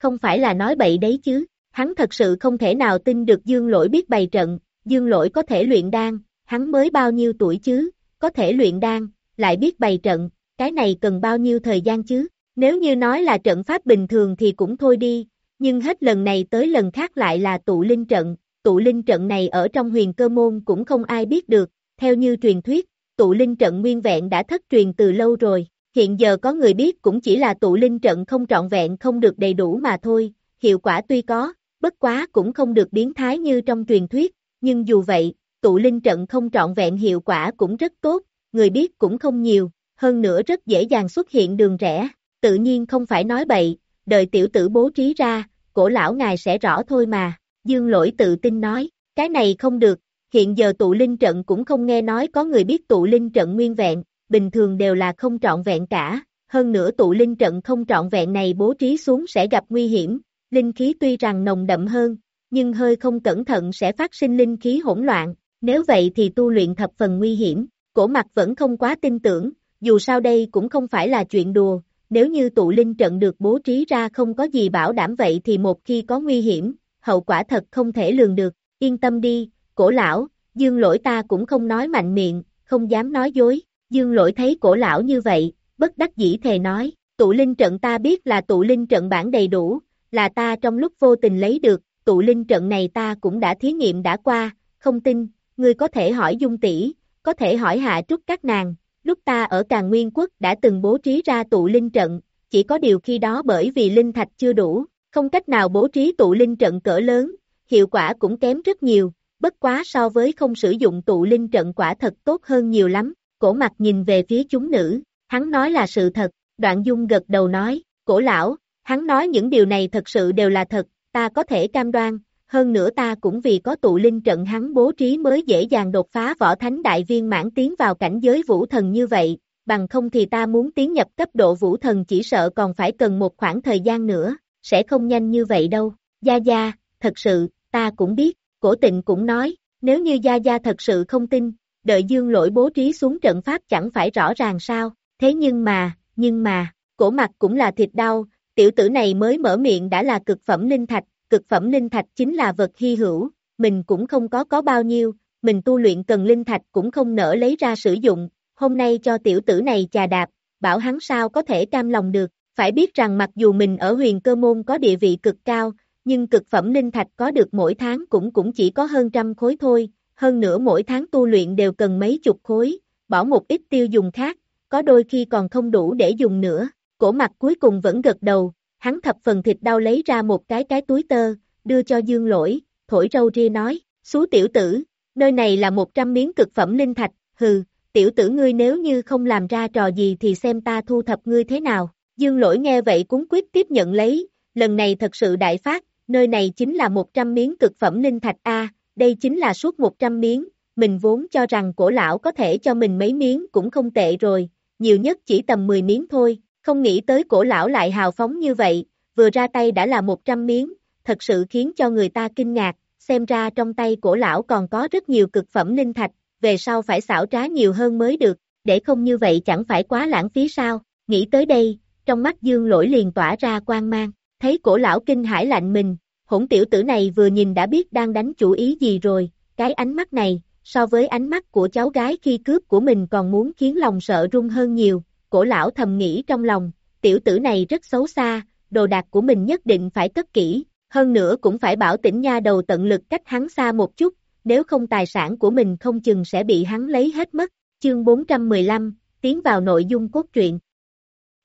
không phải là nói bậy đấy chứ, hắn thật sự không thể nào tin được dương lỗi biết bày trận, dương lỗi có thể luyện đan, hắn mới bao nhiêu tuổi chứ, có thể luyện đan, lại biết bày trận, cái này cần bao nhiêu thời gian chứ, nếu như nói là trận pháp bình thường thì cũng thôi đi, nhưng hết lần này tới lần khác lại là tụ linh trận, tụ linh trận này ở trong huyền cơ môn cũng không ai biết được, theo như truyền thuyết, tụ linh trận nguyên vẹn đã thất truyền từ lâu rồi, hiện giờ có người biết cũng chỉ là tụ linh trận không trọn vẹn không được đầy đủ mà thôi, hiệu quả tuy có, bất quá cũng không được biến thái như trong truyền thuyết, nhưng dù vậy, tụ linh trận không trọn vẹn hiệu quả cũng rất tốt, người biết cũng không nhiều, hơn nữa rất dễ dàng xuất hiện đường rẽ, tự nhiên không phải nói bậy, đợi tiểu tử bố trí ra, cổ lão ngài sẽ rõ thôi mà, dương lỗi tự tin nói, cái này không được, hiện giờ tụ linh trận cũng không nghe nói có người biết tụ linh trận nguyên vẹn, bình thường đều là không trọn vẹn cả, hơn nữa tụ linh trận không trọn vẹn này bố trí xuống sẽ gặp nguy hiểm, linh khí tuy rằng nồng đậm hơn, nhưng hơi không cẩn thận sẽ phát sinh linh khí hỗn loạn, nếu vậy thì tu luyện thập phần nguy hiểm, cổ mặt vẫn không quá tin tưởng, dù sao đây cũng không phải là chuyện đùa, nếu như tụ linh trận được bố trí ra không có gì bảo đảm vậy thì một khi có nguy hiểm, hậu quả thật không thể lường được, yên tâm đi, cổ lão, dương lỗi ta cũng không nói mạnh miệng, không dám nói dối, Dương lỗi thấy cổ lão như vậy, bất đắc dĩ thề nói, tụ linh trận ta biết là tụ linh trận bản đầy đủ, là ta trong lúc vô tình lấy được, tụ linh trận này ta cũng đã thí nghiệm đã qua, không tin, ngươi có thể hỏi dung tỷ, có thể hỏi hạ trúc các nàng, lúc ta ở Càng Nguyên Quốc đã từng bố trí ra tụ linh trận, chỉ có điều khi đó bởi vì linh thạch chưa đủ, không cách nào bố trí tụ linh trận cỡ lớn, hiệu quả cũng kém rất nhiều, bất quá so với không sử dụng tụ linh trận quả thật tốt hơn nhiều lắm, cổ mặt nhìn về phía chúng nữ, hắn nói là sự thật, đoạn dung gật đầu nói, cổ lão, hắn nói những điều này thật sự đều là thật, ta có thể cam đoan, hơn nữa ta cũng vì có tụ linh trận hắn bố trí mới dễ dàng đột phá võ thánh đại viên mãn tiến vào cảnh giới vũ thần như vậy, bằng không thì ta muốn tiến nhập cấp độ vũ thần chỉ sợ còn phải cần một khoảng thời gian nữa, sẽ không nhanh như vậy đâu, Gia Gia, thật sự, ta cũng biết, cổ tịnh cũng nói, nếu như Gia Gia thật sự không tin, đợi dương lỗi bố trí xuống trận pháp chẳng phải rõ ràng sao, thế nhưng mà, nhưng mà, cổ mặt cũng là thịt đau, tiểu tử này mới mở miệng đã là cực phẩm linh thạch, cực phẩm linh thạch chính là vật hy hữu, mình cũng không có có bao nhiêu, mình tu luyện cần linh thạch cũng không nỡ lấy ra sử dụng, hôm nay cho tiểu tử này chà đạp, bảo hắn sao có thể cam lòng được, phải biết rằng mặc dù mình ở huyền cơ môn có địa vị cực cao, nhưng cực phẩm linh thạch có được mỗi tháng cũng cũng chỉ có hơn trăm khối thôi, hơn nữa mỗi tháng tu luyện đều cần mấy chục khối, bỏ một ít tiêu dùng khác, có đôi khi còn không đủ để dùng nữa, cổ mặt cuối cùng vẫn gật đầu, hắn thập phần thịt đau lấy ra một cái cái túi tơ, đưa cho dương lỗi, thổi râu ria nói, xú tiểu tử, Nơi này là 100 miếng cực phẩm linh thạch, hừ, tiểu tử ngươi nếu như không làm ra trò gì thì xem ta thu thập ngươi thế nào. Dương lỗi nghe vậy cúng quyết tiếp nhận lấy, lần này thật sự đại phát, nơi này chính là 100 miếng cực phẩm linh thạch A, đây chính là suốt 100 miếng, mình vốn cho rằng cổ lão có thể cho mình mấy miếng cũng không tệ rồi, nhiều nhất chỉ tầm 10 miếng thôi, không nghĩ tới cổ lão lại hào phóng như vậy, vừa ra tay đã là 100 miếng, thật sự khiến cho người ta kinh ngạc, xem ra trong tay cổ lão còn có rất nhiều cực phẩm linh thạch, về sau phải xảo trá nhiều hơn mới được, để không như vậy chẳng phải quá lãng phí sao, nghĩ tới đây, trong mắt dương lỗi liền tỏa ra quang mang, thấy cổ lão kinh hải lạnh mình, hỗn tiểu tử này vừa nhìn đã biết đang đánh chủ ý gì rồi, cái ánh mắt này, so với ánh mắt của cháu gái khi cướp của mình còn muốn khiến lòng sợ run hơn nhiều, cổ lão thầm nghĩ trong lòng, tiểu tử này rất xấu xa, đồ đạc của mình nhất định phải cất kỹ, hơn nữa cũng phải bảo tỉnh nha đầu tận lực cách hắn xa một chút, nếu không tài sản của mình không chừng sẽ bị hắn lấy hết mất. Chương 415, tiến vào nội dung cốt truyện.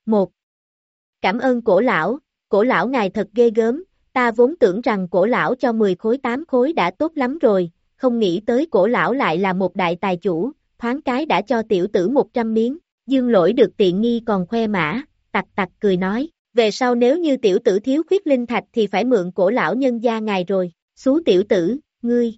1. Cảm ơn cổ lão, cổ lão ngài thật ghê gớm, ta vốn tưởng rằng cổ lão cho 10 khối 8 khối đã tốt lắm rồi, không nghĩ tới cổ lão lại là một đại tài chủ, thoáng cái đã cho tiểu tử 100 miếng, dương lỗi được tiện nghi còn khoe mã, tặc tặc cười nói, về sau nếu như tiểu tử thiếu khuyết linh thạch thì phải mượn cổ lão nhân gia ngài rồi, xú tiểu tử, ngươi.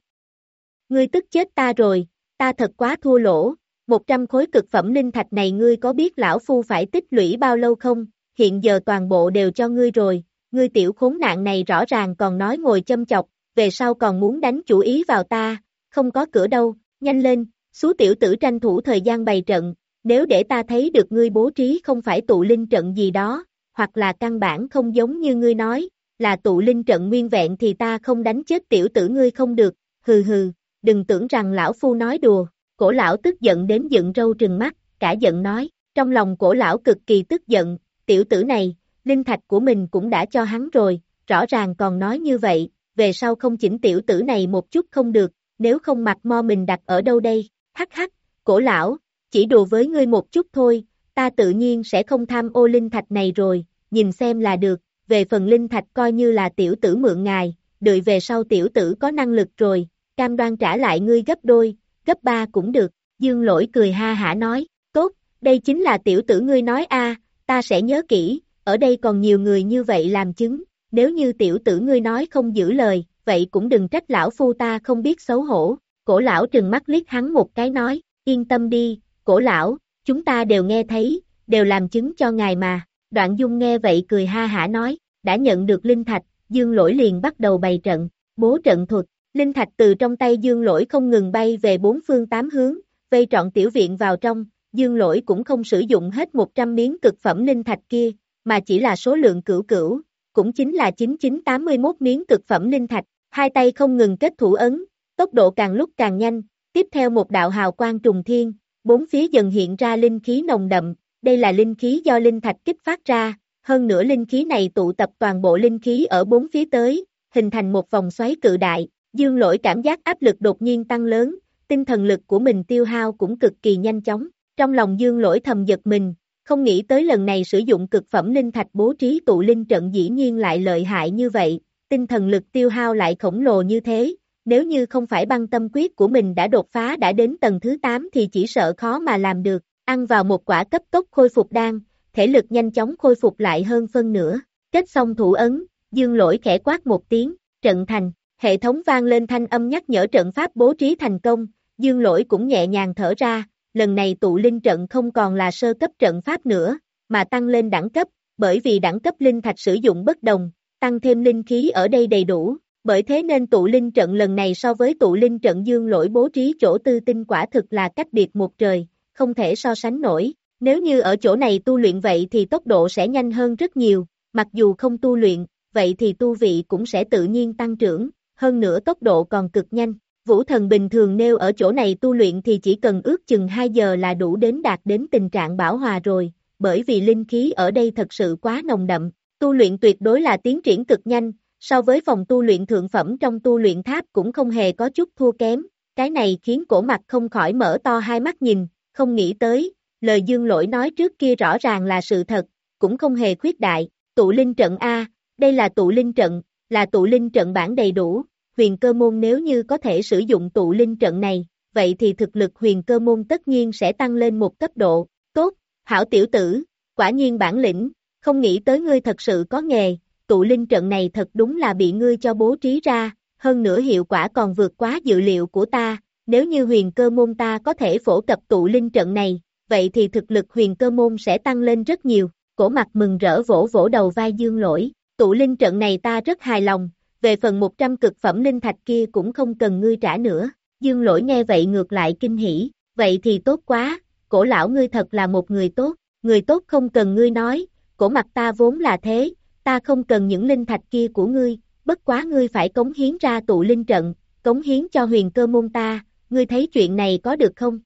Ngươi tức chết ta rồi, ta thật quá thua lỗ, 100 khối cực phẩm linh thạch này ngươi có biết lão phu phải tích lũy bao lâu không, hiện giờ toàn bộ đều cho ngươi rồi, ngươi tiểu khốn nạn này rõ ràng còn nói ngồi châm chọc, về sau còn muốn đánh chủ ý vào ta, không có cửa đâu, nhanh lên, xú tiểu tử tranh thủ thời gian bày trận, nếu để ta thấy được ngươi bố trí không phải tụ linh trận gì đó, hoặc là căn bản không giống như ngươi nói, là tụ linh trận nguyên vẹn thì ta không đánh chết tiểu tử ngươi không được, hừ hừ, đừng tưởng rằng lão phu nói đùa, cổ lão tức giận đến dựng râu trừng mắt, cả giận nói, trong lòng cổ lão cực kỳ tức giận, tiểu tử này, linh thạch của mình cũng đã cho hắn rồi, rõ ràng còn nói như vậy, về sau không chỉnh tiểu tử này một chút không được, nếu không mặt mo mình đặt ở đâu đây, hắc hắc, cổ lão, chỉ đùa với ngươi một chút thôi, ta tự nhiên sẽ không tham ô linh thạch này rồi, nhìn xem là được, về phần linh thạch coi như là tiểu tử mượn ngài, đợi về sau tiểu tử có năng lực rồi, cam đoan trả lại ngươi gấp đôi, gấp ba cũng được, dương lỗi cười ha hả nói, tốt, đây chính là tiểu tử ngươi nói a ta sẽ nhớ kỹ, ở đây còn nhiều người như vậy làm chứng, nếu như tiểu tử ngươi nói không giữ lời, vậy cũng đừng trách lão phu ta không biết xấu hổ, cổ lão trừng mắt liếc hắn một cái nói, yên tâm đi, cổ lão, chúng ta đều nghe thấy, đều làm chứng cho ngài mà, đoạn dung nghe vậy cười ha hả nói, đã nhận được linh thạch, dương lỗi liền bắt đầu bày trận, bố trận thuật, linh thạch từ trong tay dương lỗi không ngừng bay về bốn phương tám hướng, vây trọn tiểu viện vào trong, dương lỗi cũng không sử dụng hết 100 miếng cực phẩm linh thạch kia, mà chỉ là số lượng cửu cửu, cũng chính là 9981 miếng cực phẩm linh thạch, hai tay không ngừng kết thủ ấn, tốc độ càng lúc càng nhanh, tiếp theo một đạo hào quang trùng thiên, bốn phía dần hiện ra linh khí nồng đậm, đây là linh khí do linh thạch kích phát ra, hơn nữa linh khí này tụ tập toàn bộ linh khí ở bốn phía tới, hình thành một vòng xoáy cự đại, dương lỗi cảm giác áp lực đột nhiên tăng lớn, tinh thần lực của mình tiêu hao cũng cực kỳ nhanh chóng, trong lòng dương lỗi thầm giật mình, không nghĩ tới lần này sử dụng cực phẩm linh thạch bố trí tụ linh trận dĩ nhiên lại lợi hại như vậy, tinh thần lực tiêu hao lại khổng lồ như thế, nếu như không phải băng tâm quyết của mình đã đột phá đã đến tầng thứ 8 thì chỉ sợ khó mà làm được, ăn vào một quả cấp tốc khôi phục đan, thể lực nhanh chóng khôi phục lại hơn phân nửa, kết xong thủ ấn, dương lỗi khẽ quát một tiếng, trận thành, hệ thống vang lên thanh âm nhắc nhở trận pháp bố trí thành công, dương lỗi cũng nhẹ nhàng thở ra, lần này tụ linh trận không còn là sơ cấp trận pháp nữa, mà tăng lên đẳng cấp, bởi vì đẳng cấp linh thạch sử dụng bất đồng, tăng thêm linh khí ở đây đầy đủ, bởi thế nên tụ linh trận lần này so với tụ linh trận dương lỗi bố trí chỗ tư tinh quả thực là cách biệt một trời, không thể so sánh nổi. Nếu như ở chỗ này tu luyện vậy thì tốc độ sẽ nhanh hơn rất nhiều, mặc dù không tu luyện, vậy thì tu vị cũng sẽ tự nhiên tăng trưởng, hơn nữa tốc độ còn cực nhanh. Vũ thần bình thường nêu ở chỗ này tu luyện thì chỉ cần ước chừng 2 giờ là đủ đến đạt đến tình trạng bảo hòa rồi, bởi vì linh khí ở đây thật sự quá nồng đậm, tu luyện tuyệt đối là tiến triển cực nhanh, so với phòng tu luyện thượng phẩm trong tu luyện tháp cũng không hề có chút thua kém, cái này khiến cổ mặt không khỏi mở to hai mắt nhìn, không nghĩ tới, lời dương lỗi nói trước kia rõ ràng là sự thật, cũng không hề khuyết đại, tụ linh trận A, đây là tụ linh trận, là tụ linh trận bản đầy đủ, huyền cơ môn nếu như có thể sử dụng tụ linh trận này, vậy thì thực lực huyền cơ môn tất nhiên sẽ tăng lên một cấp độ, tốt, hảo tiểu tử, quả nhiên bản lĩnh, không nghĩ tới ngươi thật sự có nghề, tụ linh trận này thật đúng là bị ngươi cho bố trí ra, hơn nữa hiệu quả còn vượt quá dự liệu của ta, nếu như huyền cơ môn ta có thể phổ cập tụ linh trận này, vậy thì thực lực huyền cơ môn sẽ tăng lên rất nhiều, cổ mặt mừng rỡ vỗ vỗ đầu vai dương lỗi, tụ linh trận này ta rất hài lòng, về phần 100 cực phẩm linh thạch kia cũng không cần ngươi trả nữa, dương lỗi nghe vậy ngược lại kinh hỉ, vậy thì tốt quá, cổ lão ngươi thật là một người tốt, người tốt không cần ngươi nói, cổ mặt ta vốn là thế, ta không cần những linh thạch kia của ngươi, bất quá ngươi phải cống hiến ra tụ linh trận, cống hiến cho huyền cơ môn ta, ngươi thấy chuyện này có được không?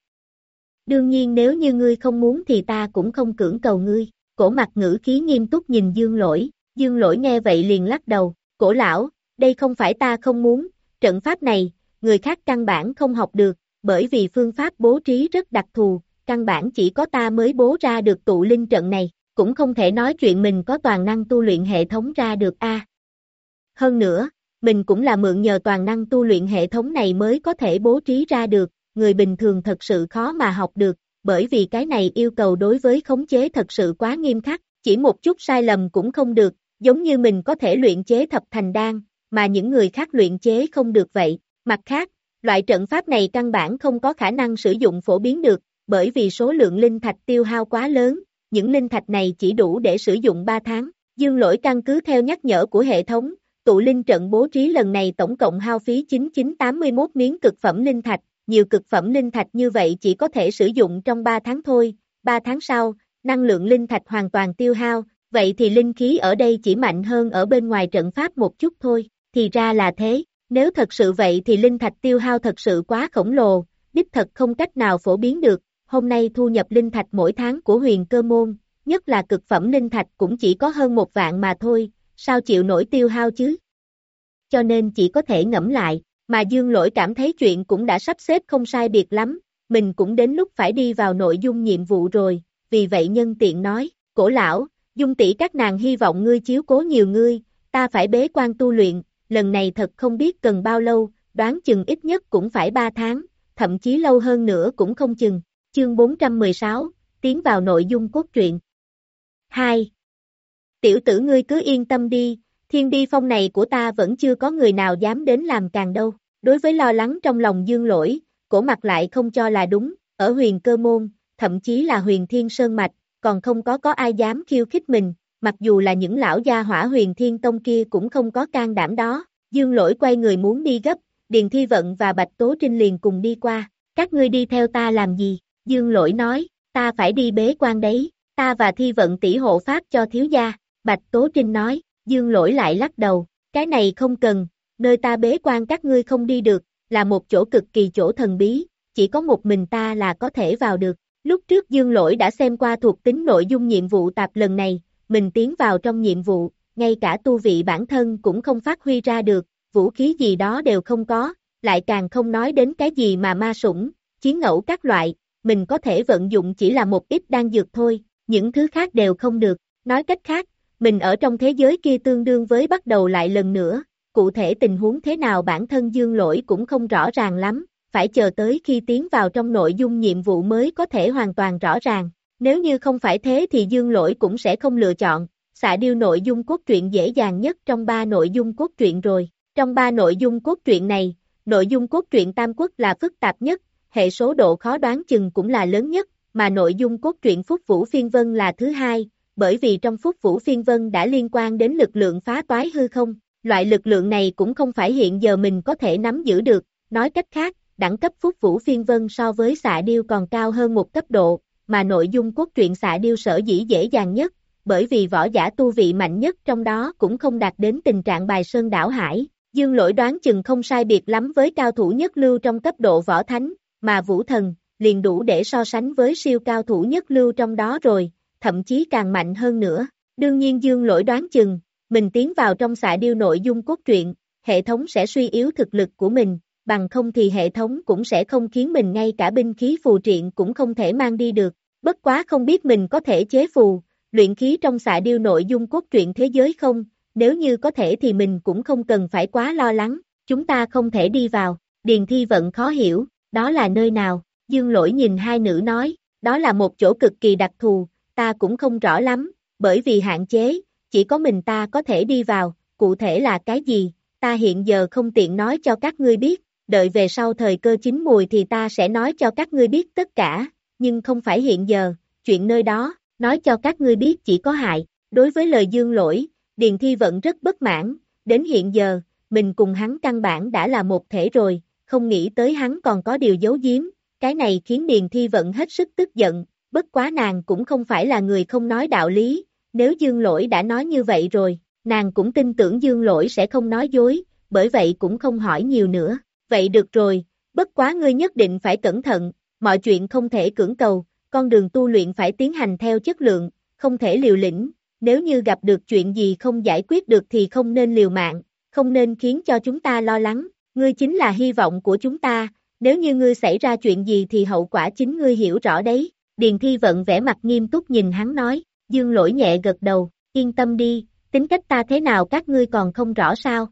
Đương nhiên nếu như ngươi không muốn thì ta cũng không cưỡng cầu ngươi, cổ mặt ngữ khí nghiêm túc nhìn dương lỗi, dương lỗi nghe vậy liền lắc đầu, cổ lão, đây không phải ta không muốn, trận pháp này, người khác căn bản không học được, bởi vì phương pháp bố trí rất đặc thù, căn bản chỉ có ta mới bố ra được tụ linh trận này, cũng không thể nói chuyện mình có toàn năng tu luyện hệ thống ra được a. Hơn nữa, mình cũng là mượn nhờ toàn năng tu luyện hệ thống này mới có thể bố trí ra được, người bình thường thật sự khó mà học được, bởi vì cái này yêu cầu đối với khống chế thật sự quá nghiêm khắc, chỉ một chút sai lầm cũng không được, giống như mình có thể luyện chế thập thành đan, mà những người khác luyện chế không được vậy. Mặt khác, loại trận pháp này căn bản không có khả năng sử dụng phổ biến được, bởi vì số lượng linh thạch tiêu hao quá lớn, những linh thạch này chỉ đủ để sử dụng 3 tháng. Dương lỗi căn cứ theo nhắc nhở của hệ thống, tụ linh trận bố trí lần này tổng cộng hao phí 9981 miếng cực phẩm linh thạch, nhiều cực phẩm linh thạch như vậy chỉ có thể sử dụng trong 3 tháng thôi, 3 tháng sau, năng lượng linh thạch hoàn toàn tiêu hao, vậy thì linh khí ở đây chỉ mạnh hơn ở bên ngoài trận pháp một chút thôi, thì ra là thế, nếu thật sự vậy thì linh thạch tiêu hao thật sự quá khổng lồ, đích thật không cách nào phổ biến được, hôm nay thu nhập linh thạch mỗi tháng của huyền cơ môn, nhất là cực phẩm linh thạch cũng chỉ có hơn một vạn mà thôi, sao chịu nổi tiêu hao chứ? Cho nên chỉ có thể ngẫm lại, mà Dương Lỗi cảm thấy chuyện cũng đã sắp xếp không sai biệt lắm, mình cũng đến lúc phải đi vào nội dung nhiệm vụ rồi, vì vậy nhân tiện nói, cổ lão, dung tỷ các nàng hy vọng ngươi chiếu cố nhiều ngươi, ta phải bế quan tu luyện, lần này thật không biết cần bao lâu, đoán chừng ít nhất cũng phải 3 tháng, thậm chí lâu hơn nữa cũng không chừng. Chương 416, tiến vào nội dung cốt truyện. 2. Tiểu tử ngươi cứ yên tâm đi, thiên đi phong này của ta vẫn chưa có người nào dám đến làm càng đâu. Đối với lo lắng trong lòng dương lỗi, cổ mặt lại không cho là đúng, ở huyền cơ môn, thậm chí là huyền thiên sơn mạch, còn không có có ai dám khiêu khích mình, mặc dù là những lão gia hỏa huyền thiên tông kia cũng không có can đảm đó. Dương lỗi quay người muốn đi gấp, Điền Thi Vận và Bạch Tố Trinh liền cùng đi qua, các ngươi đi theo ta làm gì? Dương lỗi nói, ta phải đi bế quan đấy, ta và Thi Vận tỷ hộ pháp cho thiếu gia, Bạch Tố Trinh nói, Dương lỗi lại lắc đầu, cái này không cần, nơi ta bế quan các ngươi không đi được, là một chỗ cực kỳ chỗ thần bí, chỉ có một mình ta là có thể vào được. Lúc trước Dương Lỗi đã xem qua thuộc tính nội dung nhiệm vụ tạp lần này, mình tiến vào trong nhiệm vụ, ngay cả tu vị bản thân cũng không phát huy ra được, vũ khí gì đó đều không có, lại càng không nói đến cái gì mà ma sủng, chiến ngẫu các loại, mình có thể vận dụng chỉ là một ít đan dược thôi, những thứ khác đều không được, nói cách khác, mình ở trong thế giới kia tương đương với bắt đầu lại lần nữa, cụ thể tình huống thế nào bản thân dương lỗi cũng không rõ ràng lắm, phải chờ tới khi tiến vào trong nội dung nhiệm vụ mới có thể hoàn toàn rõ ràng. Nếu như không phải thế thì dương lỗi cũng sẽ không lựa chọn, xạ điêu nội dung cốt truyện dễ dàng nhất trong ba nội dung cốt truyện rồi. Trong ba nội dung cốt truyện này, nội dung cốt truyện Tam Quốc là phức tạp nhất, hệ số độ khó đoán chừng cũng là lớn nhất, mà nội dung cốt truyện Phúc Vũ Phiên Vân là thứ hai, bởi vì trong Phúc Vũ Phiên Vân đã liên quan đến lực lượng phá toái hư không, loại lực lượng này cũng không phải hiện giờ mình có thể nắm giữ được, nói cách khác, đẳng cấp Phúc Vũ Phiên Vân so với xạ điêu còn cao hơn một cấp độ, mà nội dung cốt truyện xạ điêu sở dĩ dễ dàng nhất, bởi vì võ giả tu vị mạnh nhất trong đó cũng không đạt đến tình trạng bài sơn đảo hải. Dương lỗi đoán chừng không sai biệt lắm với cao thủ nhất lưu trong cấp độ võ thánh, mà vũ thần, liền đủ để so sánh với siêu cao thủ nhất lưu trong đó rồi, thậm chí càng mạnh hơn nữa. Đương nhiên dương lỗi đoán chừng, mình tiến vào trong xạ điêu nội dung cốt truyện, hệ thống sẽ suy yếu thực lực của mình, bằng không thì hệ thống cũng sẽ không khiến mình ngay cả binh khí phù triện cũng không thể mang đi được. Bất quá không biết mình có thể chế phù, luyện khí trong xạ điêu nội dung cốt truyện thế giới không, nếu như có thể thì mình cũng không cần phải quá lo lắng. chúng ta không thể đi vào, Điền Thi Vận khó hiểu, đó là nơi nào, Dương Lỗi nhìn hai nữ nói, đó là một chỗ cực kỳ đặc thù, ta cũng không rõ lắm, bởi vì hạn chế, chỉ có mình ta có thể đi vào, cụ thể là cái gì, ta hiện giờ không tiện nói cho các ngươi biết, đợi về sau thời cơ chín mùi thì ta sẽ nói cho các ngươi biết tất cả, nhưng không phải hiện giờ, chuyện nơi đó, nói cho các ngươi biết chỉ có hại, đối với lời dương lỗi, Điền Thi vẫn rất bất mãn, đến hiện giờ, mình cùng hắn căn bản đã là một thể rồi, không nghĩ tới hắn còn có điều giấu giếm, cái này khiến Điền Thi Vận hết sức tức giận, bất quá nàng cũng không phải là người không nói đạo lý, nếu Dương Lỗi đã nói như vậy rồi, nàng cũng tin tưởng Dương Lỗi sẽ không nói dối, bởi vậy cũng không hỏi nhiều nữa, vậy được rồi, bất quá ngươi nhất định phải cẩn thận, mọi chuyện không thể cưỡng cầu, con đường tu luyện phải tiến hành theo chất lượng, không thể liều lĩnh, nếu như gặp được chuyện gì không giải quyết được thì không nên liều mạng, không nên khiến cho chúng ta lo lắng, ngươi chính là hy vọng của chúng ta, nếu như ngươi xảy ra chuyện gì thì hậu quả chính ngươi hiểu rõ đấy. Điền Thi Vận vẻ mặt nghiêm túc nhìn hắn nói, Dương lỗi nhẹ gật đầu, yên tâm đi, tính cách ta thế nào các ngươi còn không rõ sao.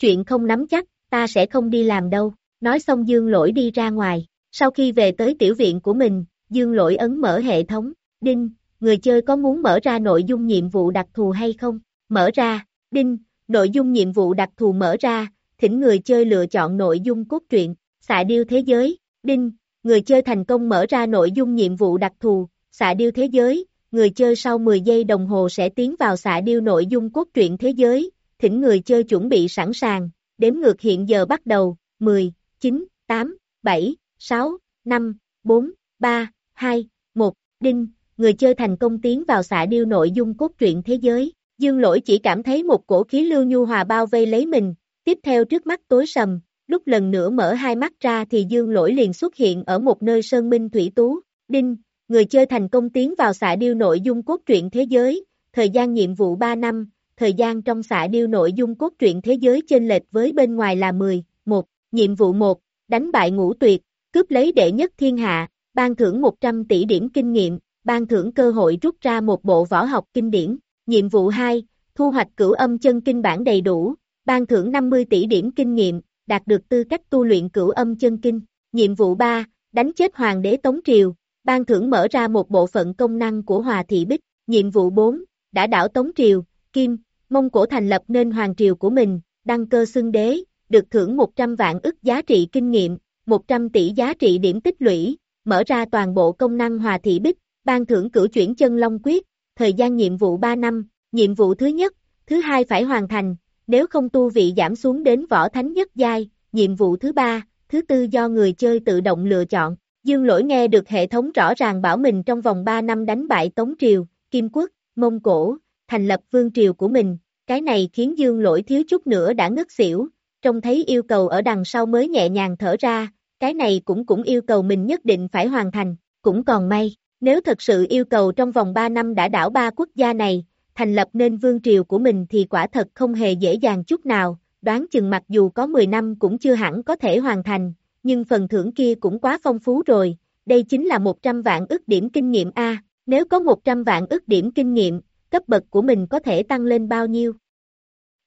Chuyện không nắm chắc, ta sẽ không đi làm đâu, nói xong Dương lỗi đi ra ngoài, sau khi về tới tiểu viện của mình, Dương lỗi ấn mở hệ thống, đinh, người chơi có muốn mở ra nội dung nhiệm vụ đặc thù hay không? Mở ra, đinh, nội dung nhiệm vụ đặc thù mở ra, thỉnh người chơi lựa chọn nội dung cốt truyện, xạ điêu thế giới, đinh, người chơi thành công mở ra nội dung nhiệm vụ đặc thù, xạ điêu thế giới, người chơi sau 10 giây đồng hồ sẽ tiến vào xạ điêu nội dung cốt truyện thế giới, thỉnh người chơi chuẩn bị sẵn sàng, đếm ngược hiện giờ bắt đầu, 10, 9, 8, 7, 6, 5, 4, 3, 2, 1, đinh, người chơi thành công tiến vào xạ điêu nội dung cốt truyện thế giới. Dương lỗi chỉ cảm thấy một cổ khí lưu nhu hòa bao vây lấy mình, tiếp theo trước mắt tối sầm, lúc lần nữa mở hai mắt ra thì dương lỗi liền xuất hiện ở một nơi sơn minh thủy tú, đinh, người chơi thành công tiến vào xạ điêu nội dung cốt truyện thế giới, thời gian nhiệm vụ 3 năm, thời gian trong xạ điêu nội dung cốt truyện thế giới chênh lệch với bên ngoài là 10, 1, nhiệm vụ 1, đánh bại ngũ tuyệt, cướp lấy đệ nhất thiên hạ, ban thưởng 100 tỷ điểm kinh nghiệm, ban thưởng cơ hội rút ra một bộ võ học kinh điển. Nhiệm vụ 2, thu hoạch cửu âm chân kinh bản đầy đủ, ban thưởng 50 tỷ điểm kinh nghiệm, đạt được tư cách tu luyện cửu âm chân kinh. Nhiệm vụ 3, đánh chết hoàng đế Tống Triều, ban thưởng mở ra một bộ phận công năng của Hòa Thị Bích. Nhiệm vụ 4, đã đảo Tống Triều, Kim, Mông Cổ thành lập nên hoàng triều của mình, đăng cơ xưng đế, được thưởng 100 vạn ức giá trị kinh nghiệm, 100 tỷ giá trị điểm tích lũy, mở ra toàn bộ công năng Hòa Thị Bích, ban thưởng cửu chuyển chân Long Quyết, thời gian nhiệm vụ 3 năm, nhiệm vụ thứ nhất, thứ hai phải hoàn thành, nếu không tu vị giảm xuống đến võ thánh nhất giai, nhiệm vụ thứ ba, thứ tư do người chơi tự động lựa chọn. Dương lỗi nghe được hệ thống rõ ràng bảo mình trong vòng 3 năm đánh bại Tống Triều, Kim Quốc, Mông Cổ, thành lập vương triều của mình, cái này khiến dương lỗi thiếu chút nữa đã ngất xỉu, trông thấy yêu cầu ở đằng sau mới nhẹ nhàng thở ra, cái này cũng cũng yêu cầu mình nhất định phải hoàn thành, cũng còn may, nếu thật sự yêu cầu trong vòng 3 năm đã đảo ba quốc gia này, thành lập nên vương triều của mình thì quả thật không hề dễ dàng chút nào, đoán chừng mặc dù có 10 năm cũng chưa hẳn có thể hoàn thành, nhưng phần thưởng kia cũng quá phong phú rồi, đây chính là 100 vạn ức điểm kinh nghiệm A, nếu có 100 vạn ức điểm kinh nghiệm, cấp bậc của mình có thể tăng lên bao nhiêu?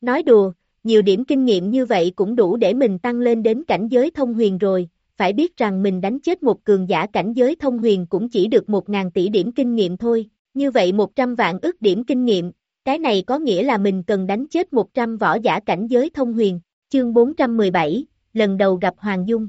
Nói đùa, nhiều điểm kinh nghiệm như vậy cũng đủ để mình tăng lên đến cảnh giới thông huyền rồi, phải biết rằng mình đánh chết một cường giả cảnh giới thông huyền cũng chỉ được 1.000 tỷ điểm kinh nghiệm thôi, như vậy 100 vạn ước điểm kinh nghiệm, cái này có nghĩa là mình cần đánh chết 100 võ giả cảnh giới thông huyền, chương 417, lần đầu gặp Hoàng Dung.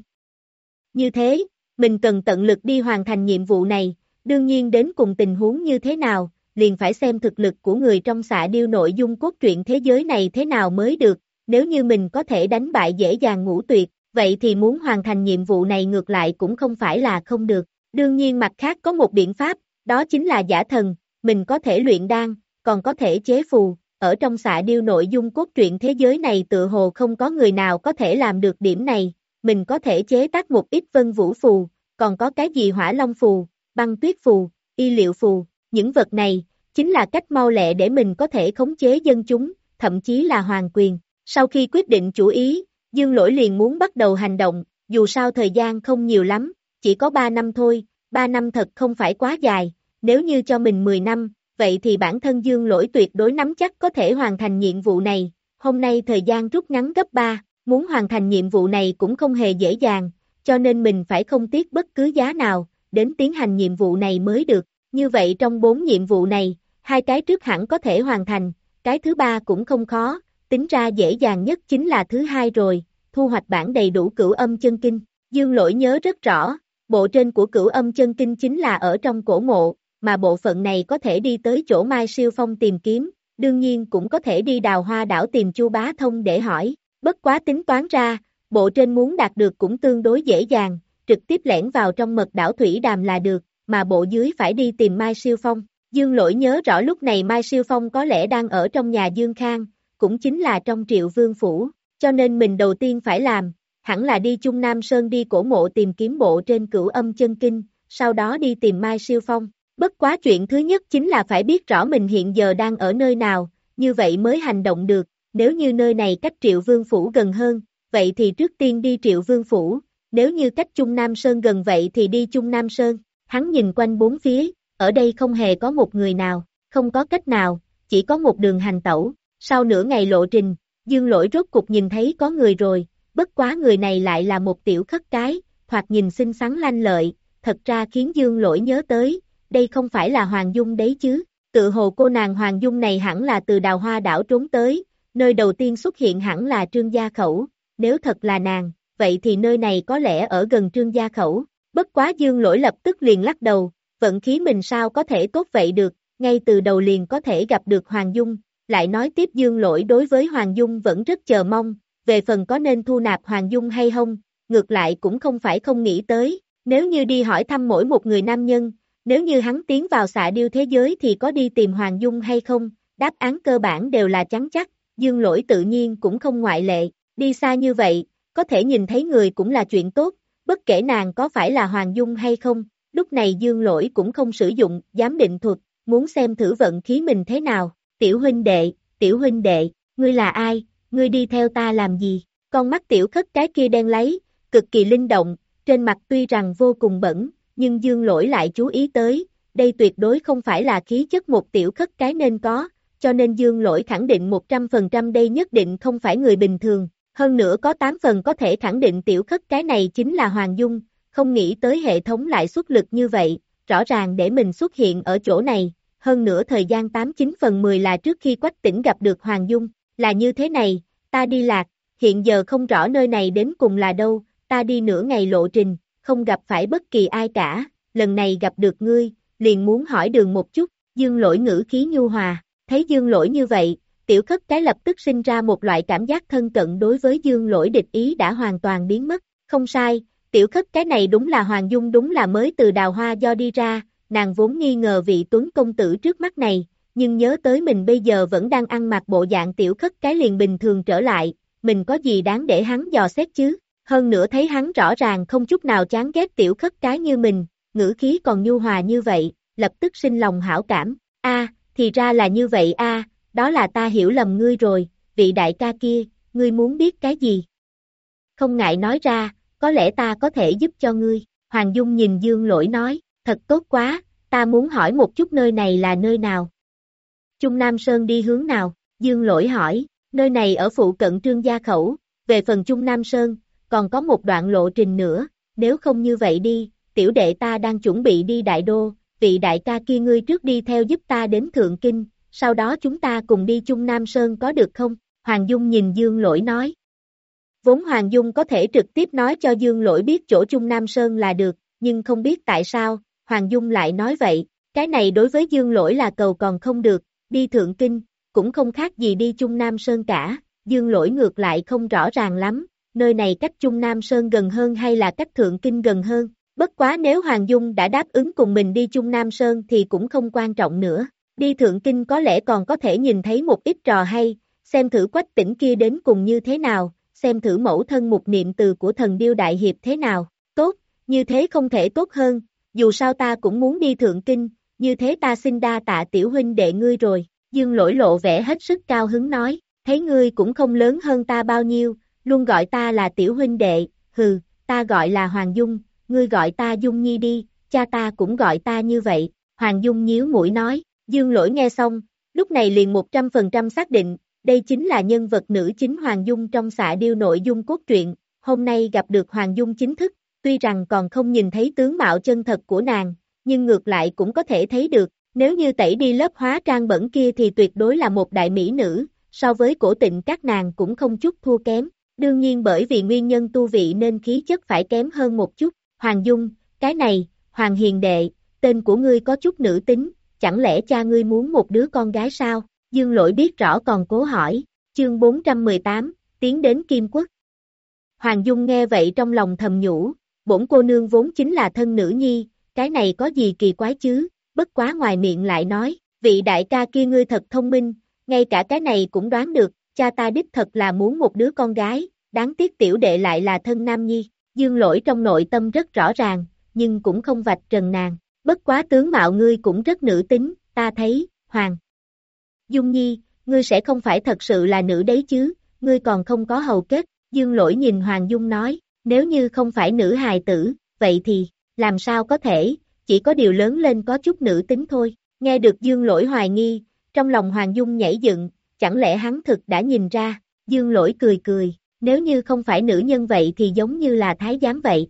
Như thế, mình cần tận lực đi hoàn thành nhiệm vụ này, đương nhiên đến cùng tình huống như thế nào, liền phải xem thực lực của người trong xạ điêu nội dung cốt truyện thế giới này thế nào mới được, nếu như mình có thể đánh bại dễ dàng ngũ tuyệt, vậy thì muốn hoàn thành nhiệm vụ này ngược lại cũng không phải là không được. Đương nhiên mặt khác có một biện pháp, đó chính là giả thần, mình có thể luyện đan, còn có thể chế phù, ở trong xạ điêu nội dung cốt truyện thế giới này tự hồ không có người nào có thể làm được điểm này, mình có thể chế tác một ít vân vũ phù, còn có cái gì hỏa long phù, băng tuyết phù, y liệu phù, những vật này, chính là cách mau lẹ để mình có thể khống chế dân chúng, thậm chí là hoàng quyền. Sau khi quyết định chủ ý, Dương Lỗi liền muốn bắt đầu hành động, dù sao thời gian không nhiều lắm, chỉ có 3 năm thôi, 3 năm thật không phải quá dài, nếu như cho mình 10 năm, vậy thì bản thân Dương Lỗi tuyệt đối nắm chắc có thể hoàn thành nhiệm vụ này, hôm nay thời gian rút ngắn gấp 3, Muốn hoàn thành nhiệm vụ này cũng không hề dễ dàng, cho nên mình phải không tiếc bất cứ giá nào, đến tiến hành nhiệm vụ này mới được. Như vậy trong bốn nhiệm vụ này, hai cái trước hẳn có thể hoàn thành, cái thứ ba cũng không khó, tính ra dễ dàng nhất chính là thứ hai rồi, thu hoạch bản đầy đủ cửu âm chân kinh. Dương lỗi nhớ rất rõ, bộ trên của cửu âm chân kinh chính là ở trong cổ mộ, mà bộ phận này có thể đi tới chỗ Mai Siêu Phong tìm kiếm, đương nhiên cũng có thể đi đào hoa đảo tìm Chu Bá Thông để hỏi, bất quá tính toán ra, bộ trên muốn đạt được cũng tương đối dễ dàng, trực tiếp lẻn vào trong mật đảo Thủy Đàm là được, mà bộ dưới phải đi tìm Mai Siêu Phong. Dương lỗi nhớ rõ lúc này Mai Siêu Phong có lẽ đang ở trong nhà Dương Khang, cũng chính là trong triệu vương phủ, cho nên mình đầu tiên phải làm, hẳn là đi Trung Nam Sơn đi cổ mộ tìm kiếm bộ trên cửu âm chân kinh, sau đó đi tìm Mai Siêu Phong. Bất quá chuyện thứ nhất chính là phải biết rõ mình hiện giờ đang ở nơi nào, như vậy mới hành động được, nếu như nơi này cách triệu vương phủ gần hơn, vậy thì trước tiên đi triệu vương phủ, nếu như cách Trung Nam Sơn gần vậy thì đi Trung Nam Sơn, hắn nhìn quanh bốn phía, ở đây không hề có một người nào, không có cách nào, chỉ có một đường hành tẩu, sau nửa ngày lộ trình, dương lỗi rốt cục nhìn thấy có người rồi, bất quá người này lại là một tiểu khất cái, hoặc nhìn xinh xắn lanh lợi, thật ra khiến dương lỗi nhớ tới, đây không phải là Hoàng Dung đấy chứ, tự hồ cô nàng Hoàng Dung này hẳn là từ đào hoa đảo trốn tới, nơi đầu tiên xuất hiện hẳn là trương gia khẩu, nếu thật là nàng, vậy thì nơi này có lẽ ở gần trương gia khẩu, bất quá dương lỗi lập tức liền lắc đầu, vận khí mình sao có thể tốt vậy được, ngay từ đầu liền có thể gặp được Hoàng Dung, lại nói tiếp dương lỗi đối với Hoàng Dung vẫn rất chờ mong, về phần có nên thu nạp Hoàng Dung hay không, ngược lại cũng không phải không nghĩ tới, nếu như đi hỏi thăm mỗi một người nam nhân, nếu như hắn tiến vào xạ điêu thế giới thì có đi tìm Hoàng Dung hay không, đáp án cơ bản đều là chắn chắc, dương lỗi tự nhiên cũng không ngoại lệ, đi xa như vậy, có thể nhìn thấy người cũng là chuyện tốt, bất kể nàng có phải là Hoàng Dung hay không, lúc này dương lỗi cũng không sử dụng giám định thuật, muốn xem thử vận khí mình thế nào, tiểu huynh đệ, tiểu huynh đệ, ngươi là ai, ngươi đi theo ta làm gì, con mắt tiểu khất cái kia đen lấy, cực kỳ linh động, trên mặt tuy rằng vô cùng bẩn, nhưng dương lỗi lại chú ý tới, đây tuyệt đối không phải là khí chất một tiểu khất cái nên có, cho nên dương lỗi khẳng định 100% đây nhất định không phải người bình thường, hơn nữa có 8 phần có thể khẳng định tiểu khất cái này chính là Hoàng Dung, không nghĩ tới hệ thống lại xuất lực như vậy, rõ ràng để mình xuất hiện ở chỗ này, hơn nữa thời gian 89 phần 10 là trước khi Quách tỉnh gặp được Hoàng Dung, là như thế này, ta đi lạc, hiện giờ không rõ nơi này đến cùng là đâu, ta đi nửa ngày lộ trình, không gặp phải bất kỳ ai cả, lần này gặp được ngươi, liền muốn hỏi đường một chút, dương lỗi ngữ khí nhu hòa, thấy dương lỗi như vậy, tiểu khất cái lập tức sinh ra một loại cảm giác thân cận đối với dương lỗi địch ý đã hoàn toàn biến mất, không sai, tiểu khất cái này đúng là Hoàng Dung đúng là mới từ đào hoa do đi ra, nàng vốn nghi ngờ vị tuấn công tử trước mắt này, nhưng nhớ tới mình bây giờ vẫn đang ăn mặc bộ dạng tiểu khất cái liền bình thường trở lại, mình có gì đáng để hắn dò xét chứ, hơn nữa thấy hắn rõ ràng không chút nào chán ghét tiểu khất cái như mình, ngữ khí còn nhu hòa như vậy, lập tức sinh lòng hảo cảm, a thì ra là như vậy a đó là ta hiểu lầm ngươi rồi, vị đại ca kia, ngươi muốn biết cái gì? Không ngại nói ra, có lẽ ta có thể giúp cho ngươi, Hoàng Dung nhìn Dương Lỗi nói, thật tốt quá, ta muốn hỏi một chút nơi này là nơi nào? Trung Nam Sơn đi hướng nào? Dương Lỗi hỏi, nơi này ở phụ cận trương gia khẩu, về phần Trung Nam Sơn, còn có một đoạn lộ trình nữa, nếu không như vậy đi, tiểu đệ ta đang chuẩn bị đi đại đô, vị đại ca kia ngươi trước đi theo giúp ta đến Thượng Kinh, sau đó chúng ta cùng đi Trung Nam Sơn có được không? Hoàng Dung nhìn Dương Lỗi nói. Vốn Hoàng Dung có thể trực tiếp nói cho Dương Lỗi biết chỗ Trung Nam Sơn là được, nhưng không biết tại sao, Hoàng Dung lại nói vậy, cái này đối với Dương Lỗi là cầu còn không được, đi Thượng Kinh, cũng không khác gì đi Trung Nam Sơn cả, Dương Lỗi ngược lại không rõ ràng lắm, nơi này cách Trung Nam Sơn gần hơn hay là cách Thượng Kinh gần hơn, bất quá nếu Hoàng Dung đã đáp ứng cùng mình đi Trung Nam Sơn thì cũng không quan trọng nữa, đi Thượng Kinh có lẽ còn có thể nhìn thấy một ít trò hay, xem thử quách tỉnh kia đến cùng như thế nào, xem thử mẫu thân một niệm từ của thần điêu đại hiệp thế nào, tốt, như thế không thể tốt hơn, dù sao ta cũng muốn đi Thượng Kinh, như thế ta xin đa tạ tiểu huynh đệ ngươi rồi, dương lỗi lộ vẻ hết sức cao hứng nói, thấy ngươi cũng không lớn hơn ta bao nhiêu, luôn gọi ta là tiểu huynh đệ, hừ, ta gọi là Hoàng Dung, ngươi gọi ta Dung Nhi đi, cha ta cũng gọi ta như vậy, Hoàng Dung nhíu mũi nói, dương lỗi nghe xong, lúc này liền 100% xác định, đây chính là nhân vật nữ chính Hoàng Dung trong xạ điêu nội dung cốt truyện, hôm nay gặp được Hoàng Dung chính thức, tuy rằng còn không nhìn thấy tướng mạo chân thật của nàng, nhưng ngược lại cũng có thể thấy được, nếu như tẩy đi lớp hóa trang bẩn kia thì tuyệt đối là một đại mỹ nữ, so với cổ tịnh các nàng cũng không chút thua kém, đương nhiên bởi vì nguyên nhân tu vị nên khí chất phải kém hơn một chút, Hoàng Dung, cái này, Hoàng Hiền Đệ, tên của ngươi có chút nữ tính, chẳng lẽ cha ngươi muốn một đứa con gái sao? Dương lỗi biết rõ còn cố hỏi, chương 418, tiến đến Kim Quốc. Hoàng Dung nghe vậy trong lòng thầm nhủ, bổn cô nương vốn chính là thân nữ nhi, cái này có gì kỳ quái chứ, bất quá ngoài miệng lại nói, vị đại ca kia ngươi thật thông minh, ngay cả cái này cũng đoán được, cha ta đích thật là muốn một đứa con gái, đáng tiếc tiểu đệ lại là thân nam nhi, dương lỗi trong nội tâm rất rõ ràng, nhưng cũng không vạch trần nàng, bất quá tướng mạo ngươi cũng rất nữ tính, ta thấy, hoàng. Dung nhi, ngươi sẽ không phải thật sự là nữ đấy chứ, ngươi còn không có hầu kết, dương lỗi nhìn Hoàng Dung nói, nếu như không phải nữ hài tử, vậy thì, làm sao có thể, chỉ có điều lớn lên có chút nữ tính thôi, nghe được dương lỗi hoài nghi, trong lòng Hoàng Dung nhảy dựng, chẳng lẽ hắn thực đã nhìn ra, dương lỗi cười cười, nếu như không phải nữ nhân vậy thì giống như là thái giám vậy.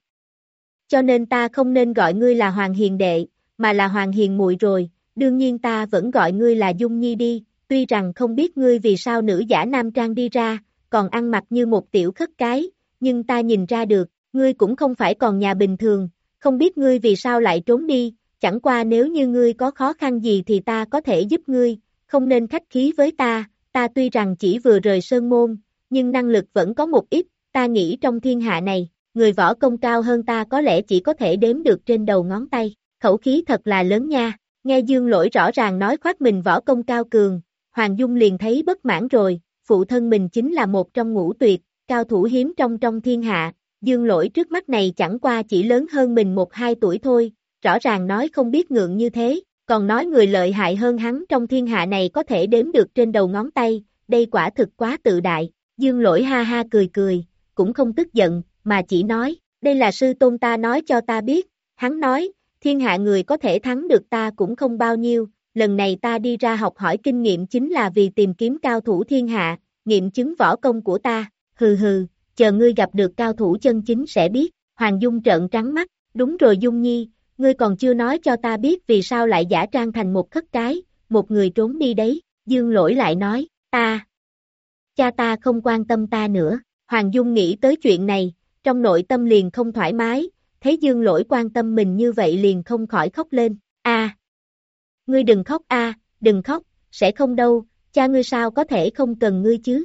Cho nên ta không nên gọi ngươi là Hoàng Hiền Đệ, mà là Hoàng Hiền Muội rồi, đương nhiên ta vẫn gọi ngươi là Dung Nhi đi, tuy rằng không biết ngươi vì sao nữ giả nam trang đi ra, còn ăn mặc như một tiểu khất cái, nhưng ta nhìn ra được, ngươi cũng không phải còn nhà bình thường, không biết ngươi vì sao lại trốn đi, chẳng qua nếu như ngươi có khó khăn gì thì ta có thể giúp ngươi, không nên khách khí với ta, ta tuy rằng chỉ vừa rời sơn môn, nhưng năng lực vẫn có một ít, ta nghĩ trong thiên hạ này, người võ công cao hơn ta có lẽ chỉ có thể đếm được trên đầu ngón tay, khẩu khí thật là lớn nha, nghe dương lỗi rõ ràng nói khoác mình võ công cao cường, Hoàng Dung liền thấy bất mãn rồi, phụ thân mình chính là một trong ngũ tuyệt, cao thủ hiếm trong trong thiên hạ, dương lỗi trước mắt này chẳng qua chỉ lớn hơn mình một hai tuổi thôi, rõ ràng nói không biết ngượng như thế, còn nói người lợi hại hơn hắn trong thiên hạ này có thể đếm được trên đầu ngón tay, đây quả thực quá tự đại, dương lỗi ha ha cười cười, cũng không tức giận, mà chỉ nói, đây là sư tôn ta nói cho ta biết, hắn nói, thiên hạ người có thể thắng được ta cũng không bao nhiêu, lần này ta đi ra học hỏi kinh nghiệm chính là vì tìm kiếm cao thủ thiên hạ, nghiệm chứng võ công của ta, hừ hừ, chờ ngươi gặp được cao thủ chân chính sẽ biết, Hoàng Dung trợn trắng mắt, đúng rồi Dung Nhi, ngươi còn chưa nói cho ta biết vì sao lại giả trang thành một khất cái, một người trốn đi đấy, Dương lỗi lại nói, ta, cha ta không quan tâm ta nữa, Hoàng Dung nghĩ tới chuyện này, trong nội tâm liền không thoải mái, thấy Dương lỗi quan tâm mình như vậy liền không khỏi khóc lên, a Ngươi đừng khóc a đừng khóc, sẽ không đâu, cha ngươi sao có thể không cần ngươi chứ.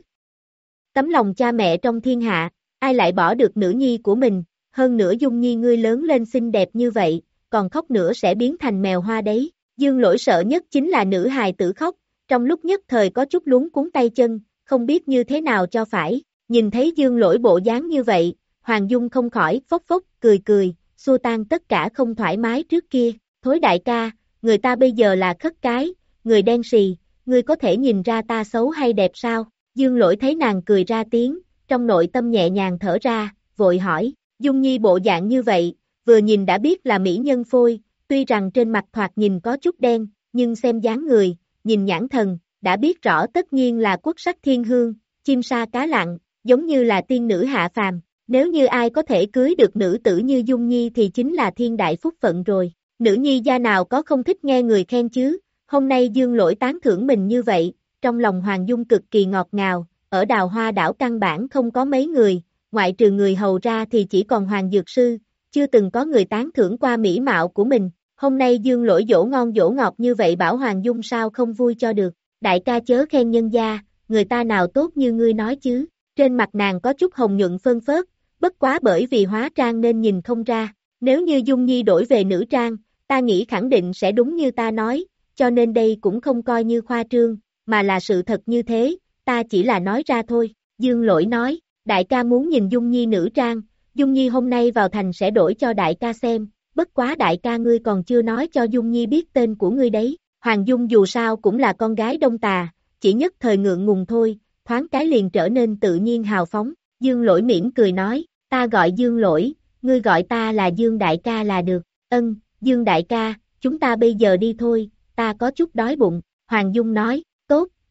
Tấm lòng cha mẹ trong thiên hạ, ai lại bỏ được nữ nhi của mình, hơn nữa dung nhi ngươi lớn lên xinh đẹp như vậy, còn khóc nữa sẽ biến thành mèo hoa đấy. Dương lỗi sợ nhất chính là nữ hài tử khóc, trong lúc nhất thời có chút lúng cuốn tay chân, không biết như thế nào cho phải, nhìn thấy dương lỗi bộ dáng như vậy, Hoàng Dung không khỏi phốc phốc, cười cười, xua tan tất cả không thoải mái trước kia, thối đại ca, người ta bây giờ là khất cái, người đen xì, ngươi có thể nhìn ra ta xấu hay đẹp sao? Dương lỗi thấy nàng cười ra tiếng, trong nội tâm nhẹ nhàng thở ra, vội hỏi, Dung Nhi bộ dạng như vậy, vừa nhìn đã biết là mỹ nhân phôi, tuy rằng trên mặt thoạt nhìn có chút đen, nhưng xem dáng người, nhìn nhãn thần, đã biết rõ tất nhiên là quốc sắc thiên hương, chim sa cá lặng, giống như là tiên nữ hạ phàm. Nếu như ai có thể cưới được nữ tử như Dung Nhi thì chính là thiên đại phúc phận rồi. Nữ nhi gia nào có không thích nghe người khen chứ, hôm nay dương lỗi tán thưởng mình như vậy, trong lòng Hoàng Dung cực kỳ ngọt ngào, ở đào hoa đảo căn bản không có mấy người, ngoại trừ người hầu ra thì chỉ còn Hoàng Dược Sư, chưa từng có người tán thưởng qua mỹ mạo của mình, hôm nay dương lỗi dỗ ngon dỗ ngọt như vậy bảo Hoàng Dung sao không vui cho được, đại ca chớ khen nhân gia, người ta nào tốt như ngươi nói chứ, trên mặt nàng có chút hồng nhuận phân phớt, bất quá bởi vì hóa trang nên nhìn không ra, nếu như Dung Nhi đổi về nữ trang, ta nghĩ khẳng định sẽ đúng như ta nói, cho nên đây cũng không coi như khoa trương, mà là sự thật như thế, ta chỉ là nói ra thôi, Dương lỗi nói, đại ca muốn nhìn Dung Nhi nữ trang, Dung Nhi hôm nay vào thành sẽ đổi cho đại ca xem, bất quá đại ca ngươi còn chưa nói cho Dung Nhi biết tên của ngươi đấy, Hoàng Dung dù sao cũng là con gái đông tà, chỉ nhất thời ngượng ngùng thôi, thoáng cái liền trở nên tự nhiên hào phóng, Dương lỗi mỉm cười nói, ta gọi Dương lỗi, ngươi gọi ta là Dương đại ca là được, ân, Dương đại ca, chúng ta bây giờ đi thôi, ta có chút đói bụng, Hoàng Dung nói,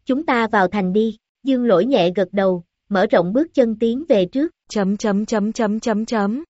chúng ta vào thành đi, Dương lỗi nhẹ gật đầu, mở rộng bước chân tiến về trước. Chấm chấm chấm chấm chấm chấm.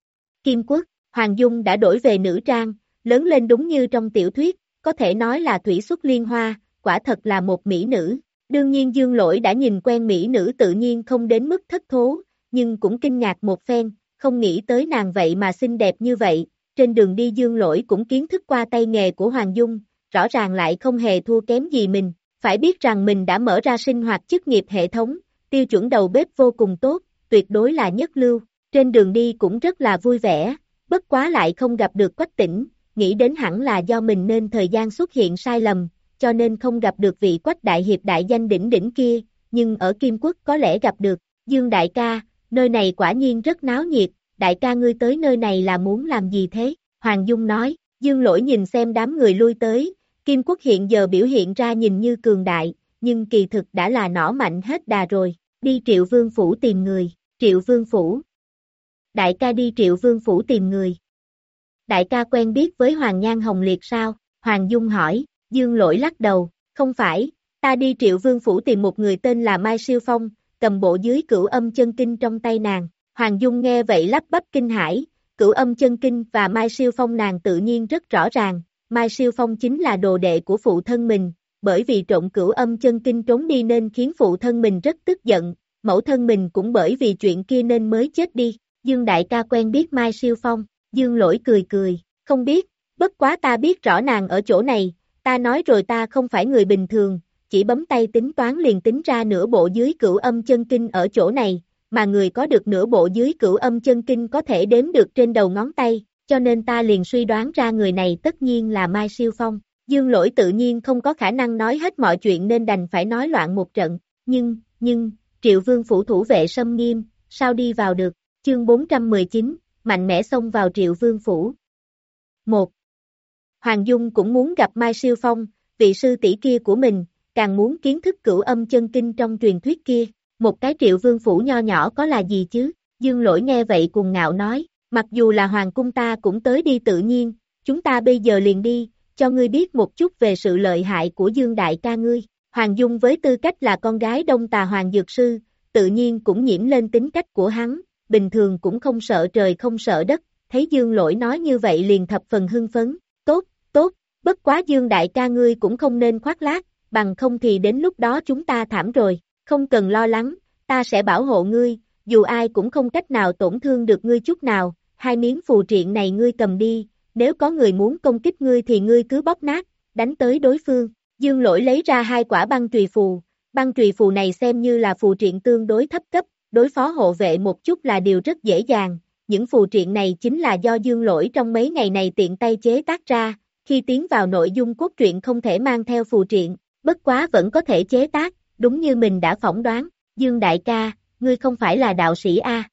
Kim Quốc, Hoàng Dung đã đổi về nữ trang, lớn lên đúng như trong tiểu thuyết, có thể nói là thủy xuất liên hoa, quả thật là một mỹ nữ. Đương nhiên Dương Lỗi đã nhìn quen mỹ nữ tự nhiên không đến mức thất thố, nhưng cũng kinh ngạc một phen, không nghĩ tới nàng vậy mà xinh đẹp như vậy. Trên đường đi Dương Lỗi cũng kiến thức qua tay nghề của Hoàng Dung, rõ ràng lại không hề thua kém gì mình. Phải biết rằng mình đã mở ra sinh hoạt chức nghiệp hệ thống, tiêu chuẩn đầu bếp vô cùng tốt, tuyệt đối là nhất lưu. Trên đường đi cũng rất là vui vẻ, bất quá lại không gặp được quách tỉnh, nghĩ đến hẳn là do mình nên thời gian xuất hiện sai lầm, cho nên không gặp được vị quách đại hiệp đại danh đỉnh đỉnh kia, nhưng ở Kim Quốc có lẽ gặp được, Dương đại ca, nơi này quả nhiên rất náo nhiệt, đại ca ngươi tới nơi này là muốn làm gì thế? Hoàng Dung nói, Dương lỗi nhìn xem đám người lui tới, Kim Quốc hiện giờ biểu hiện ra nhìn như cường đại, nhưng kỳ thực đã là nỏ mạnh hết đà rồi, đi triệu vương phủ tìm người, triệu vương phủ. Đại ca đi triệu vương phủ tìm người. Đại ca quen biết với Hoàng Nhan Hồng Liệt sao? Hoàng Dung hỏi, Dương lỗi lắc đầu, không phải, ta đi triệu vương phủ tìm một người tên là Mai Siêu Phong, cầm bộ dưới cửu âm chân kinh trong tay nàng. Hoàng Dung nghe vậy lắp bắp kinh hải, cửu âm chân kinh và Mai Siêu Phong nàng tự nhiên rất rõ ràng, Mai Siêu Phong chính là đồ đệ của phụ thân mình, bởi vì trộn cửu âm chân kinh trốn đi nên khiến phụ thân mình rất tức giận, mẫu thân mình cũng bởi vì chuyện kia nên mới chết đi. Dương Đại ca quen biết Mai Siêu Phong, Dương lỗi cười cười, không biết, bất quá ta biết rõ nàng ở chỗ này, ta nói rồi ta không phải người bình thường, chỉ bấm tay tính toán liền tính ra nửa bộ dưới cửu âm chân kinh ở chỗ này, mà người có được nửa bộ dưới cửu âm chân kinh có thể đếm được trên đầu ngón tay, cho nên ta liền suy đoán ra người này tất nhiên là Mai Siêu Phong. Dương lỗi tự nhiên không có khả năng nói hết mọi chuyện nên đành phải nói loạn một trận, nhưng, nhưng, triệu vương phủ thủ vệ sâm nghiêm, sao đi vào được, chương 419, mạnh mẽ xông vào triệu vương phủ. 1. Hoàng Dung cũng muốn gặp Mai Siêu Phong, vị sư tỷ kia của mình, càng muốn kiến thức cửu âm chân kinh trong truyền thuyết kia, một cái triệu vương phủ nho nhỏ có là gì chứ, Dương lỗi nghe vậy cùng ngạo nói, mặc dù là hoàng cung ta cũng tới đi tự nhiên, chúng ta bây giờ liền đi, cho ngươi biết một chút về sự lợi hại của Dương Đại ca ngươi. Hoàng Dung với tư cách là con gái đông tà Hoàng Dược Sư, tự nhiên cũng nhiễm lên tính cách của hắn, bình thường cũng không sợ trời không sợ đất, thấy Dương Lỗi nói như vậy liền thập phần hưng phấn, tốt, tốt, bất quá Dương Đại ca ngươi cũng không nên khoác lác, bằng không thì đến lúc đó chúng ta thảm rồi, không cần lo lắng, ta sẽ bảo hộ ngươi, dù ai cũng không cách nào tổn thương được ngươi chút nào, hai miếng phù triện này ngươi cầm đi, nếu có người muốn công kích ngươi thì ngươi cứ bóp nát, đánh tới đối phương. Dương lỗi lấy ra hai quả băng trùy phù, băng trùy phù này xem như là phù triện tương đối thấp cấp, đối phó hộ vệ một chút là điều rất dễ dàng. Những phù triện này chính là do dương lỗi trong mấy ngày này tiện tay chế tác ra, khi tiến vào nội dung cốt truyện không thể mang theo phù triện, bất quá vẫn có thể chế tác, đúng như mình đã phỏng đoán, Dương Đại ca, ngươi không phải là đạo sĩ A.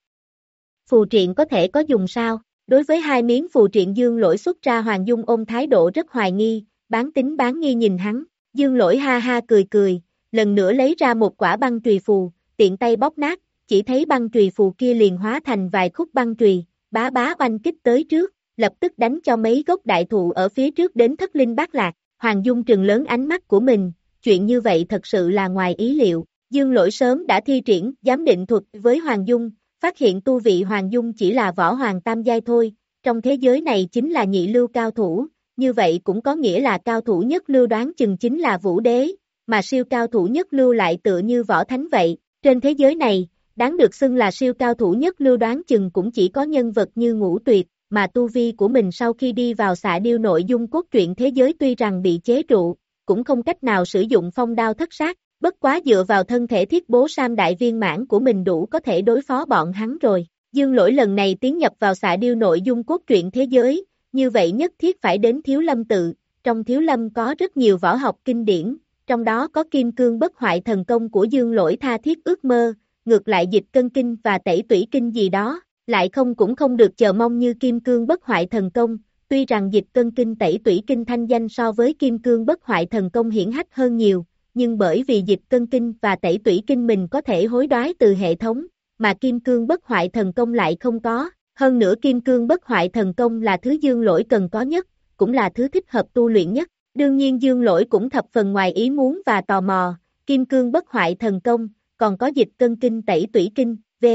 Phù triện có thể có dùng sao? Đối với hai miếng phù triện Dương lỗi xuất ra Hoàng Dung ôm thái độ rất hoài nghi, bán tính bán nghi nhìn hắn, Dương lỗi ha ha cười cười, lần nữa lấy ra một quả băng trùy phù, tiện tay bóp nát, chỉ thấy băng trùy phù kia liền hóa thành vài khúc băng trùy, bá bá oanh kích tới trước, lập tức đánh cho mấy gốc đại thụ ở phía trước đến thất linh bát lạc, Hoàng Dung trừng lớn ánh mắt của mình, chuyện như vậy thật sự là ngoài ý liệu, Dương lỗi sớm đã thi triển giám định thuật với Hoàng Dung, phát hiện tu vị Hoàng Dung chỉ là võ hoàng tam giai thôi, trong thế giới này chính là nhị lưu cao thủ, như vậy cũng có nghĩa là cao thủ nhất lưu đoán chừng chính là vũ đế, mà siêu cao thủ nhất lưu lại tựa như võ thánh vậy, trên thế giới này, đáng được xưng là siêu cao thủ nhất lưu đoán chừng cũng chỉ có nhân vật như ngũ tuyệt, mà tu vi của mình sau khi đi vào xạ điêu nội dung cốt truyện thế giới tuy rằng bị chế trụ, cũng không cách nào sử dụng phong đao thất sát, bất quá dựa vào thân thể thiết bố Sam đại viên mãn của mình đủ có thể đối phó bọn hắn rồi. Dương lỗi lần này tiến nhập vào xạ điêu nội dung cốt truyện thế giới, như vậy nhất thiết phải đến Thiếu Lâm tự, trong Thiếu Lâm có rất nhiều võ học kinh điển, trong đó có kim cương bất hoại thần công của dương lỗi tha thiết ước mơ, ngược lại dịch cân kinh và tẩy tủy kinh gì đó, lại không cũng không được chờ mong như kim cương bất hoại thần công, tuy rằng dịch cân kinh tẩy tủy kinh thanh danh so với kim cương bất hoại thần công hiển hách hơn nhiều, nhưng bởi vì dịch cân kinh và tẩy tủy kinh mình có thể hối đoái từ hệ thống, mà kim cương bất hoại thần công lại không có, hơn nữa kim cương bất hoại thần công là thứ dương lỗi cần có nhất, cũng là thứ thích hợp tu luyện nhất. Đương nhiên dương lỗi cũng thập phần ngoài ý muốn và tò mò, kim cương bất hoại thần công, còn có dịch cân kinh tẩy tủy kinh, v,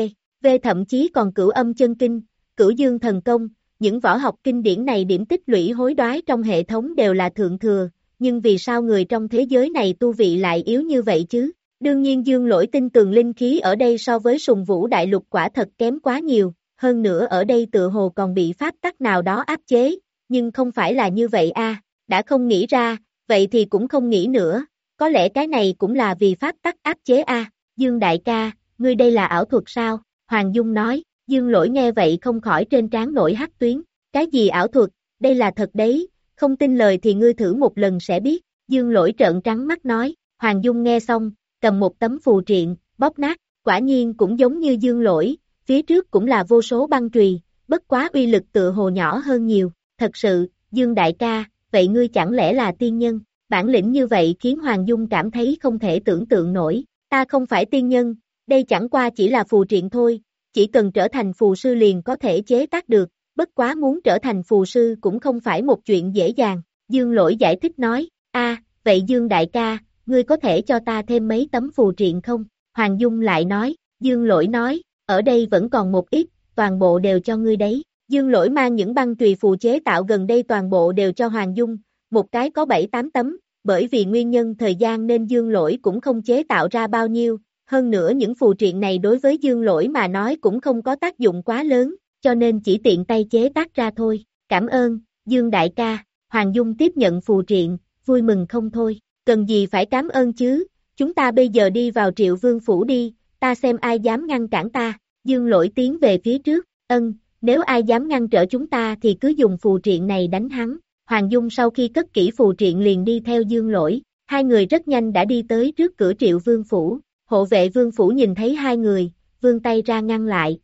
v thậm chí còn cửu âm chân kinh, cửu dương thần công, những võ học kinh điển này điểm tích lũy hối đoái trong hệ thống đều là thượng thừa, nhưng vì sao người trong thế giới này tu vị lại yếu như vậy chứ? Đương nhiên dương lỗi tin tường linh khí ở đây so với sùng vũ đại lục quả thật kém quá nhiều, hơn nữa ở đây tự hồ còn bị pháp tắc nào đó áp chế, nhưng không phải là như vậy a đã không nghĩ ra, vậy thì cũng không nghĩ nữa, có lẽ cái này cũng là vì pháp tắc áp chế a Dương đại ca, ngươi đây là ảo thuật sao? Hoàng Dung nói, Dương lỗi nghe vậy không khỏi trên trán nổi hắc tuyến, cái gì ảo thuật, đây là thật đấy, không tin lời thì ngươi thử một lần sẽ biết, Dương lỗi trợn trắng mắt nói, Hoàng Dung nghe xong, cầm một tấm phù triện, bóp nát, quả nhiên cũng giống như Dương lỗi, phía trước cũng là vô số băng trùy, bất quá uy lực tựa hồ nhỏ hơn nhiều, thật sự, Dương đại ca, vậy ngươi chẳng lẽ là tiên nhân, bản lĩnh như vậy khiến Hoàng Dung cảm thấy không thể tưởng tượng nổi, ta không phải tiên nhân, đây chẳng qua chỉ là phù triện thôi, chỉ cần trở thành phù sư liền có thể chế tác được, bất quá muốn trở thành phù sư cũng không phải một chuyện dễ dàng, Dương lỗi giải thích nói, a vậy Dương đại ca, ngươi có thể cho ta thêm mấy tấm phù triện không? Hoàng Dung lại nói, Dương lỗi nói, ở đây vẫn còn một ít, toàn bộ đều cho ngươi đấy. Dương lỗi mang những băng tùy phù chế tạo gần đây toàn bộ đều cho Hoàng Dung, một cái có 7-8 tấm, bởi vì nguyên nhân thời gian nên Dương lỗi cũng không chế tạo ra bao nhiêu, hơn nữa những phù triện này đối với Dương lỗi mà nói cũng không có tác dụng quá lớn, cho nên chỉ tiện tay chế tác ra thôi. Cảm ơn, Dương đại ca, Hoàng Dung tiếp nhận phù triện, vui mừng không thôi, cần gì phải cảm ơn chứ, chúng ta bây giờ đi vào triệu vương phủ đi, ta xem ai dám ngăn cản ta, Dương lỗi tiến về phía trước, ân, nếu ai dám ngăn trở chúng ta thì cứ dùng phù triện này đánh hắn. Hoàng Dung sau khi cất kỹ phù triện liền đi theo Dương lỗi, hai người rất nhanh đã đi tới trước cửa triệu vương phủ, hộ vệ vương phủ nhìn thấy hai người, vương tay ra ngăn lại,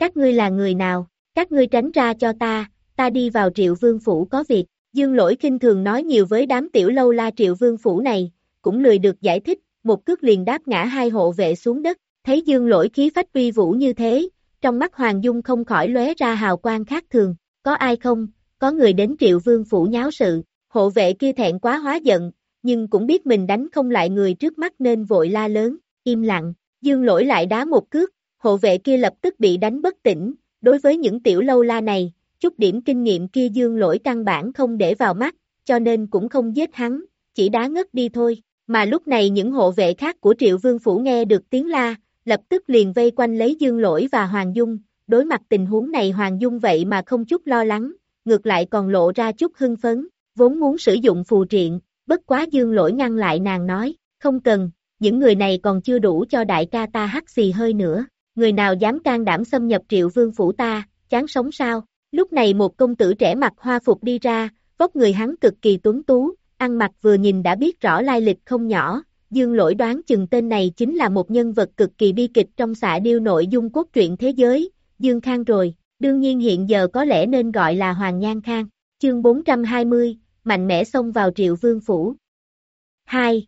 các ngươi là người nào, các ngươi tránh ra cho ta, ta đi vào triệu vương phủ có việc, Dương lỗi kinh thường nói nhiều với đám tiểu lâu la triệu vương phủ này, cũng lười được giải thích, một cước liền đáp ngã hai hộ vệ xuống đất, thấy dương lỗi khí phách uy vũ như thế, trong mắt Hoàng Dung không khỏi lóe ra hào quang khác thường, có ai không, có người đến triệu vương phủ nháo sự, hộ vệ kia thẹn quá hóa giận, nhưng cũng biết mình đánh không lại người trước mắt nên vội la lớn, im lặng, dương lỗi lại đá một cước, hộ vệ kia lập tức bị đánh bất tỉnh, đối với những tiểu lâu la này, chút điểm kinh nghiệm kia dương lỗi căn bản không để vào mắt, cho nên cũng không giết hắn, chỉ đá ngất đi thôi, mà lúc này những hộ vệ khác của triệu vương phủ nghe được tiếng la, lập tức liền vây quanh lấy Dương Lỗi và Hoàng Dung, đối mặt tình huống này Hoàng Dung vậy mà không chút lo lắng, ngược lại còn lộ ra chút hưng phấn, vốn muốn sử dụng phù triện, bất quá Dương Lỗi ngăn lại nàng nói, không cần, những người này còn chưa đủ cho đại ca ta hắt xì hơi nữa, người nào dám can đảm xâm nhập triệu vương phủ ta, chán sống sao, lúc này một công tử trẻ mặc hoa phục đi ra, vóc người hắn cực kỳ tuấn tú, ăn mặc vừa nhìn đã biết rõ lai lịch không nhỏ, Dương lỗi đoán chừng tên này chính là một nhân vật cực kỳ bi kịch trong xã điêu nội dung cốt truyện thế giới, Dương Khang rồi, đương nhiên hiện giờ có lẽ nên gọi là Hoàng Nhan Khang. Chương 420, mạnh mẽ xông vào triệu vương phủ. 2.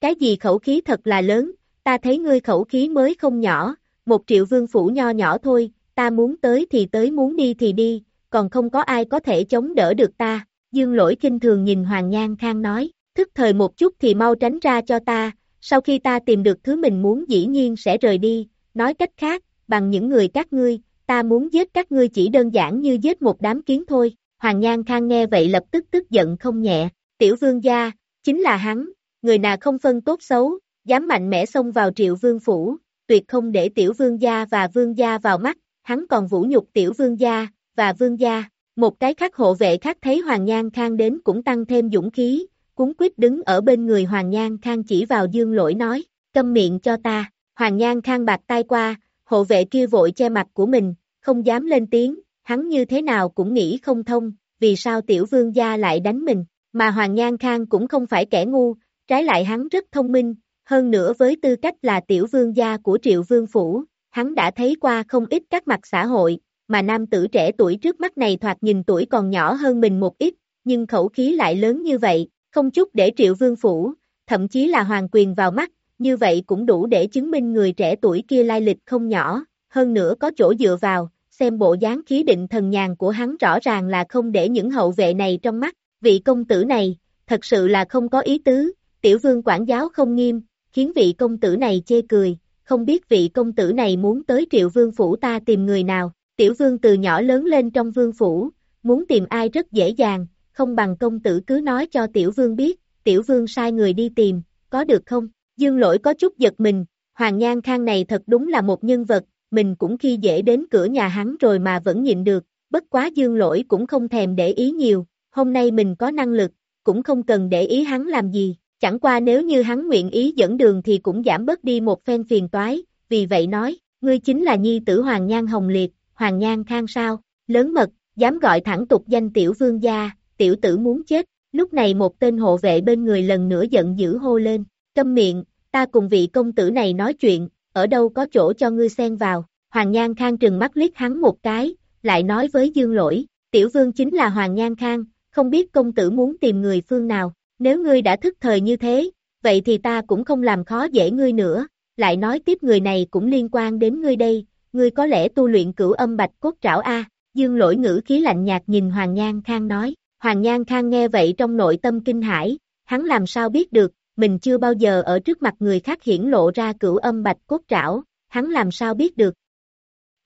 Cái gì khẩu khí thật là lớn, ta thấy ngươi khẩu khí mới không nhỏ, một triệu vương phủ nho nhỏ thôi, ta muốn tới thì tới muốn đi thì đi, còn không có ai có thể chống đỡ được ta. Dương lỗi kinh thường nhìn Hoàng Nhan Khang nói, thức thời một chút thì mau tránh ra cho ta, sau khi ta tìm được thứ mình muốn dĩ nhiên sẽ rời đi, nói cách khác, bằng những người các ngươi, ta muốn giết các ngươi chỉ đơn giản như giết một đám kiến thôi. Hoàng Nhan Khang nghe vậy lập tức tức giận không nhẹ, tiểu vương gia, chính là hắn, người nào không phân tốt xấu, dám mạnh mẽ xông vào triệu vương phủ, tuyệt không để tiểu vương gia và vương gia vào mắt, hắn còn vũ nhục tiểu vương gia, và vương gia, một cái khác hộ vệ khác thấy Hoàng Nhan Khang đến cũng tăng thêm dũng khí, cúng quyết đứng ở bên người Hoàng Nhan Khang chỉ vào dương lỗi nói, câm miệng cho ta, Hoàng Nhan Khang bạc tay qua, hộ vệ kia vội che mặt của mình, không dám lên tiếng, hắn như thế nào cũng nghĩ không thông, vì sao tiểu vương gia lại đánh mình, mà Hoàng Nhan Khang cũng không phải kẻ ngu, trái lại hắn rất thông minh, hơn nữa với tư cách là tiểu vương gia của triệu vương phủ, hắn đã thấy qua không ít các mặt xã hội, mà nam tử trẻ tuổi trước mắt này thoạt nhìn tuổi còn nhỏ hơn mình một ít, nhưng khẩu khí lại lớn như vậy, không chút để triệu vương phủ, thậm chí là hoàng quyền vào mắt, như vậy cũng đủ để chứng minh người trẻ tuổi kia lai lịch không nhỏ, hơn nữa có chỗ dựa vào, xem bộ dáng khí định thần nhàn của hắn rõ ràng là không để những hậu vệ này trong mắt, vị công tử này, thật sự là không có ý tứ, tiểu vương quản giáo không nghiêm, khiến vị công tử này chê cười, không biết vị công tử này muốn tới triệu vương phủ ta tìm người nào, tiểu vương từ nhỏ lớn lên trong vương phủ, muốn tìm ai rất dễ dàng, không bằng công tử cứ nói cho tiểu vương biết, tiểu vương sai người đi tìm, có được không? Dương lỗi có chút giật mình, Hoàng Nhan Khang này thật đúng là một nhân vật, mình cũng khi dễ đến cửa nhà hắn rồi mà vẫn nhịn được, bất quá dương lỗi cũng không thèm để ý nhiều, hôm nay mình có năng lực, cũng không cần để ý hắn làm gì, chẳng qua nếu như hắn nguyện ý dẫn đường thì cũng giảm bớt đi một phen phiền toái, vì vậy nói, ngươi chính là nhi tử Hoàng Nhan Hồng Liệt, Hoàng Nhan Khang sao, lớn mật, dám gọi thẳng tục danh tiểu vương gia, tiểu tử muốn chết, lúc này một tên hộ vệ bên người lần nữa giận dữ hô lên, câm miệng, ta cùng vị công tử này nói chuyện, ở đâu có chỗ cho ngươi xen vào, Hoàng Nhan Khang trừng mắt liếc hắn một cái, lại nói với Dương Lỗi, tiểu vương chính là Hoàng Nhan Khang, không biết công tử muốn tìm người phương nào, nếu ngươi đã thức thời như thế, vậy thì ta cũng không làm khó dễ ngươi nữa, lại nói tiếp người này cũng liên quan đến ngươi đây, ngươi có lẽ tu luyện cửu âm bạch cốt trảo A, dương lỗi ngữ khí lạnh nhạt nhìn Hoàng Nhan Khang nói, Hoàng Nhan Khang nghe vậy trong nội tâm kinh hải, hắn làm sao biết được, mình chưa bao giờ ở trước mặt người khác hiển lộ ra cửu âm bạch cốt trảo, hắn làm sao biết được.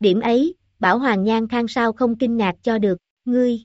Điểm ấy, bảo Hoàng Nhan Khang sao không kinh ngạc cho được, ngươi.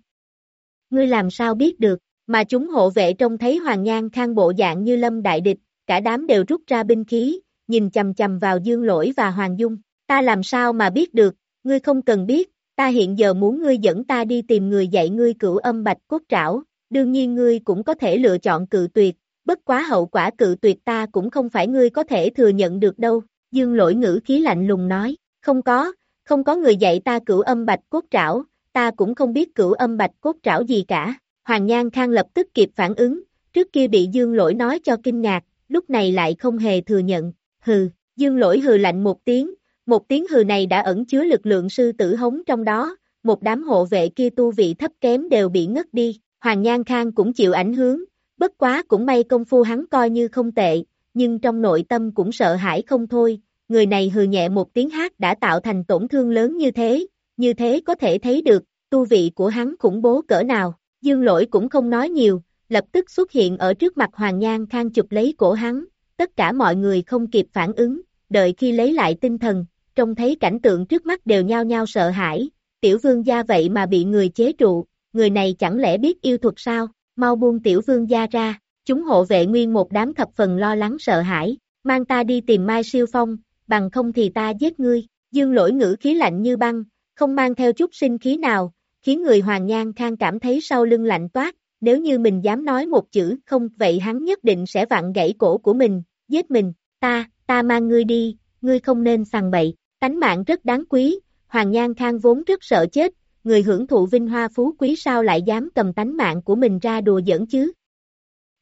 Ngươi làm sao biết được, mà chúng hộ vệ trông thấy Hoàng Nhan Khang bộ dạng như lâm đại địch, cả đám đều rút ra binh khí, nhìn chầm chầm vào Dương Lỗi và Hoàng Dung, ta làm sao mà biết được, ngươi không cần biết, ta hiện giờ muốn ngươi dẫn ta đi tìm người dạy ngươi cửu âm bạch cốt trảo, đương nhiên ngươi cũng có thể lựa chọn cự tuyệt, bất quá hậu quả cự tuyệt ta cũng không phải ngươi có thể thừa nhận được đâu, Dương Lỗi ngữ khí lạnh lùng nói, không có, không có người dạy ta cửu âm bạch cốt trảo, ta cũng không biết cửu âm bạch cốt trảo gì cả. Hoàng Nhan Khang lập tức kịp phản ứng, trước kia bị Dương Lỗi nói cho kinh ngạc, lúc này lại không hề thừa nhận, hừ, Dương Lỗi hừ lạnh một tiếng, một tiếng hừ này đã ẩn chứa lực lượng sư tử hống trong đó, một đám hộ vệ kia tu vị thấp kém đều bị ngất đi, Hoàng Nhan Khang cũng chịu ảnh hưởng, bất quá cũng may công phu hắn coi như không tệ, nhưng trong nội tâm cũng sợ hãi không thôi, người này hừ nhẹ một tiếng hát đã tạo thành tổn thương lớn như thế, như thế có thể thấy được, tu vị của hắn khủng bố cỡ nào, dương lỗi cũng không nói nhiều, lập tức xuất hiện ở trước mặt Hoàng Nhan Khang chụp lấy cổ hắn, tất cả mọi người không kịp phản ứng, đợi khi lấy lại tinh thần, trông thấy cảnh tượng trước mắt đều nhao nhao sợ hãi, tiểu vương gia vậy mà bị người chế trụ, người này chẳng lẽ biết yêu thuật sao, mau buông tiểu vương gia ra, chúng hộ vệ nguyên một đám thập phần lo lắng sợ hãi, mang ta đi tìm Mai Siêu Phong, bằng không thì ta giết ngươi, dương lỗi ngữ khí lạnh như băng, không mang theo chút sinh khí nào, khiến người Hoàng Nhan Khang cảm thấy sau lưng lạnh toát, nếu như mình dám nói một chữ không vậy hắn nhất định sẽ vặn gãy cổ của mình, giết mình, ta, ta mang ngươi đi, ngươi không nên sằng bậy, tánh mạng rất đáng quý, Hoàng Nhan Khang vốn rất sợ chết, người hưởng thụ vinh hoa phú quý sao lại dám cầm tánh mạng của mình ra đùa giỡn chứ.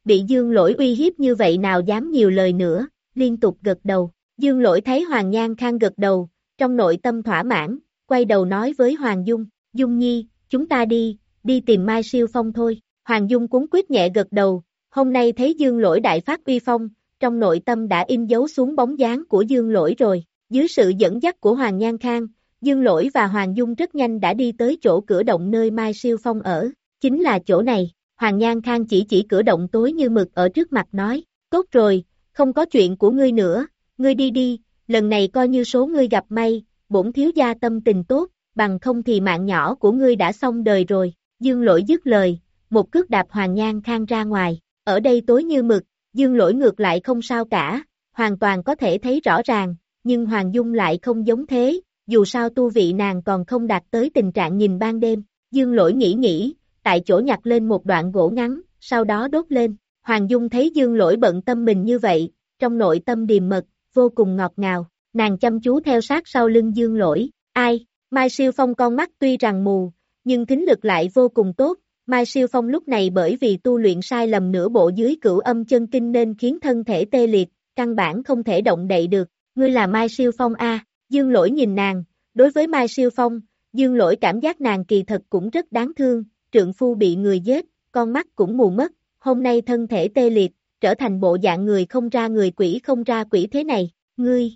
Bị dương lỗi uy hiếp như vậy nào dám nhiều lời nữa, liên tục gật đầu, dương lỗi thấy Hoàng Nhan Khang gật đầu, trong nội tâm thỏa mãn, quay đầu nói với Hoàng Dung, Dung Nhi, chúng ta đi, đi tìm Mai Siêu Phong thôi, Hoàng Dung cuốn quyết nhẹ gật đầu, hôm nay thấy dương lỗi đại phát uy phong, trong nội tâm đã in dấu xuống bóng dáng của dương lỗi rồi, dưới sự dẫn dắt của Hoàng Nhan Khang, Dương Lỗi và Hoàng Dung rất nhanh đã đi tới chỗ cửa động nơi Mai Siêu Phong ở, chính là chỗ này, Hoàng Nhan Khang chỉ chỉ cửa động tối như mực ở trước mặt nói, tốt rồi, không có chuyện của ngươi nữa, ngươi đi đi, lần này coi như số ngươi gặp may, bổn thiếu gia tâm tình tốt, bằng không thì mạng nhỏ của ngươi đã xong đời rồi, Dương Lỗi dứt lời, một cước đạp Hoàng Nhan Khang ra ngoài, ở đây tối như mực, Dương Lỗi ngược lại không sao cả, hoàn toàn có thể thấy rõ ràng, nhưng Hoàng Dung lại không giống thế, dù sao tu vị nàng còn không đạt tới tình trạng nhìn ban đêm, dương lỗi nghĩ nghĩ, tại chỗ nhặt lên một đoạn gỗ ngắn, sau đó đốt lên, Hoàng Dung thấy dương lỗi bận tâm mình như vậy, trong nội tâm điềm mật, vô cùng ngọt ngào, nàng chăm chú theo sát sau lưng dương lỗi, ai, Mai Siêu Phong con mắt tuy rằng mù, nhưng thính lực lại vô cùng tốt, Mai Siêu Phong lúc này bởi vì tu luyện sai lầm nửa bộ dưới cửu âm chân kinh nên khiến thân thể tê liệt, căn bản không thể động đậy được, ngươi là Mai Siêu Phong A, Dương lỗi nhìn nàng, đối với Mai Siêu Phong, dương lỗi cảm giác nàng kỳ thật cũng rất đáng thương, trượng phu bị người giết, con mắt cũng mù mất, hôm nay thân thể tê liệt, trở thành bộ dạng người không ra người quỷ không ra quỷ thế này, ngươi,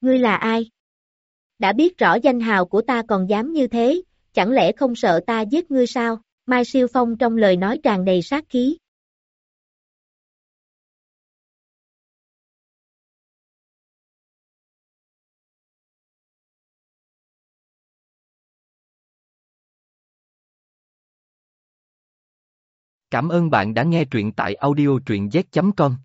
ngươi là ai? đã biết rõ danh hào của ta còn dám như thế, chẳng lẽ không sợ ta giết ngươi sao? Mai Siêu Phong trong lời nói tràn đầy sát khí. Cảm ơn bạn đã nghe truyện tại audiotruyenz.com.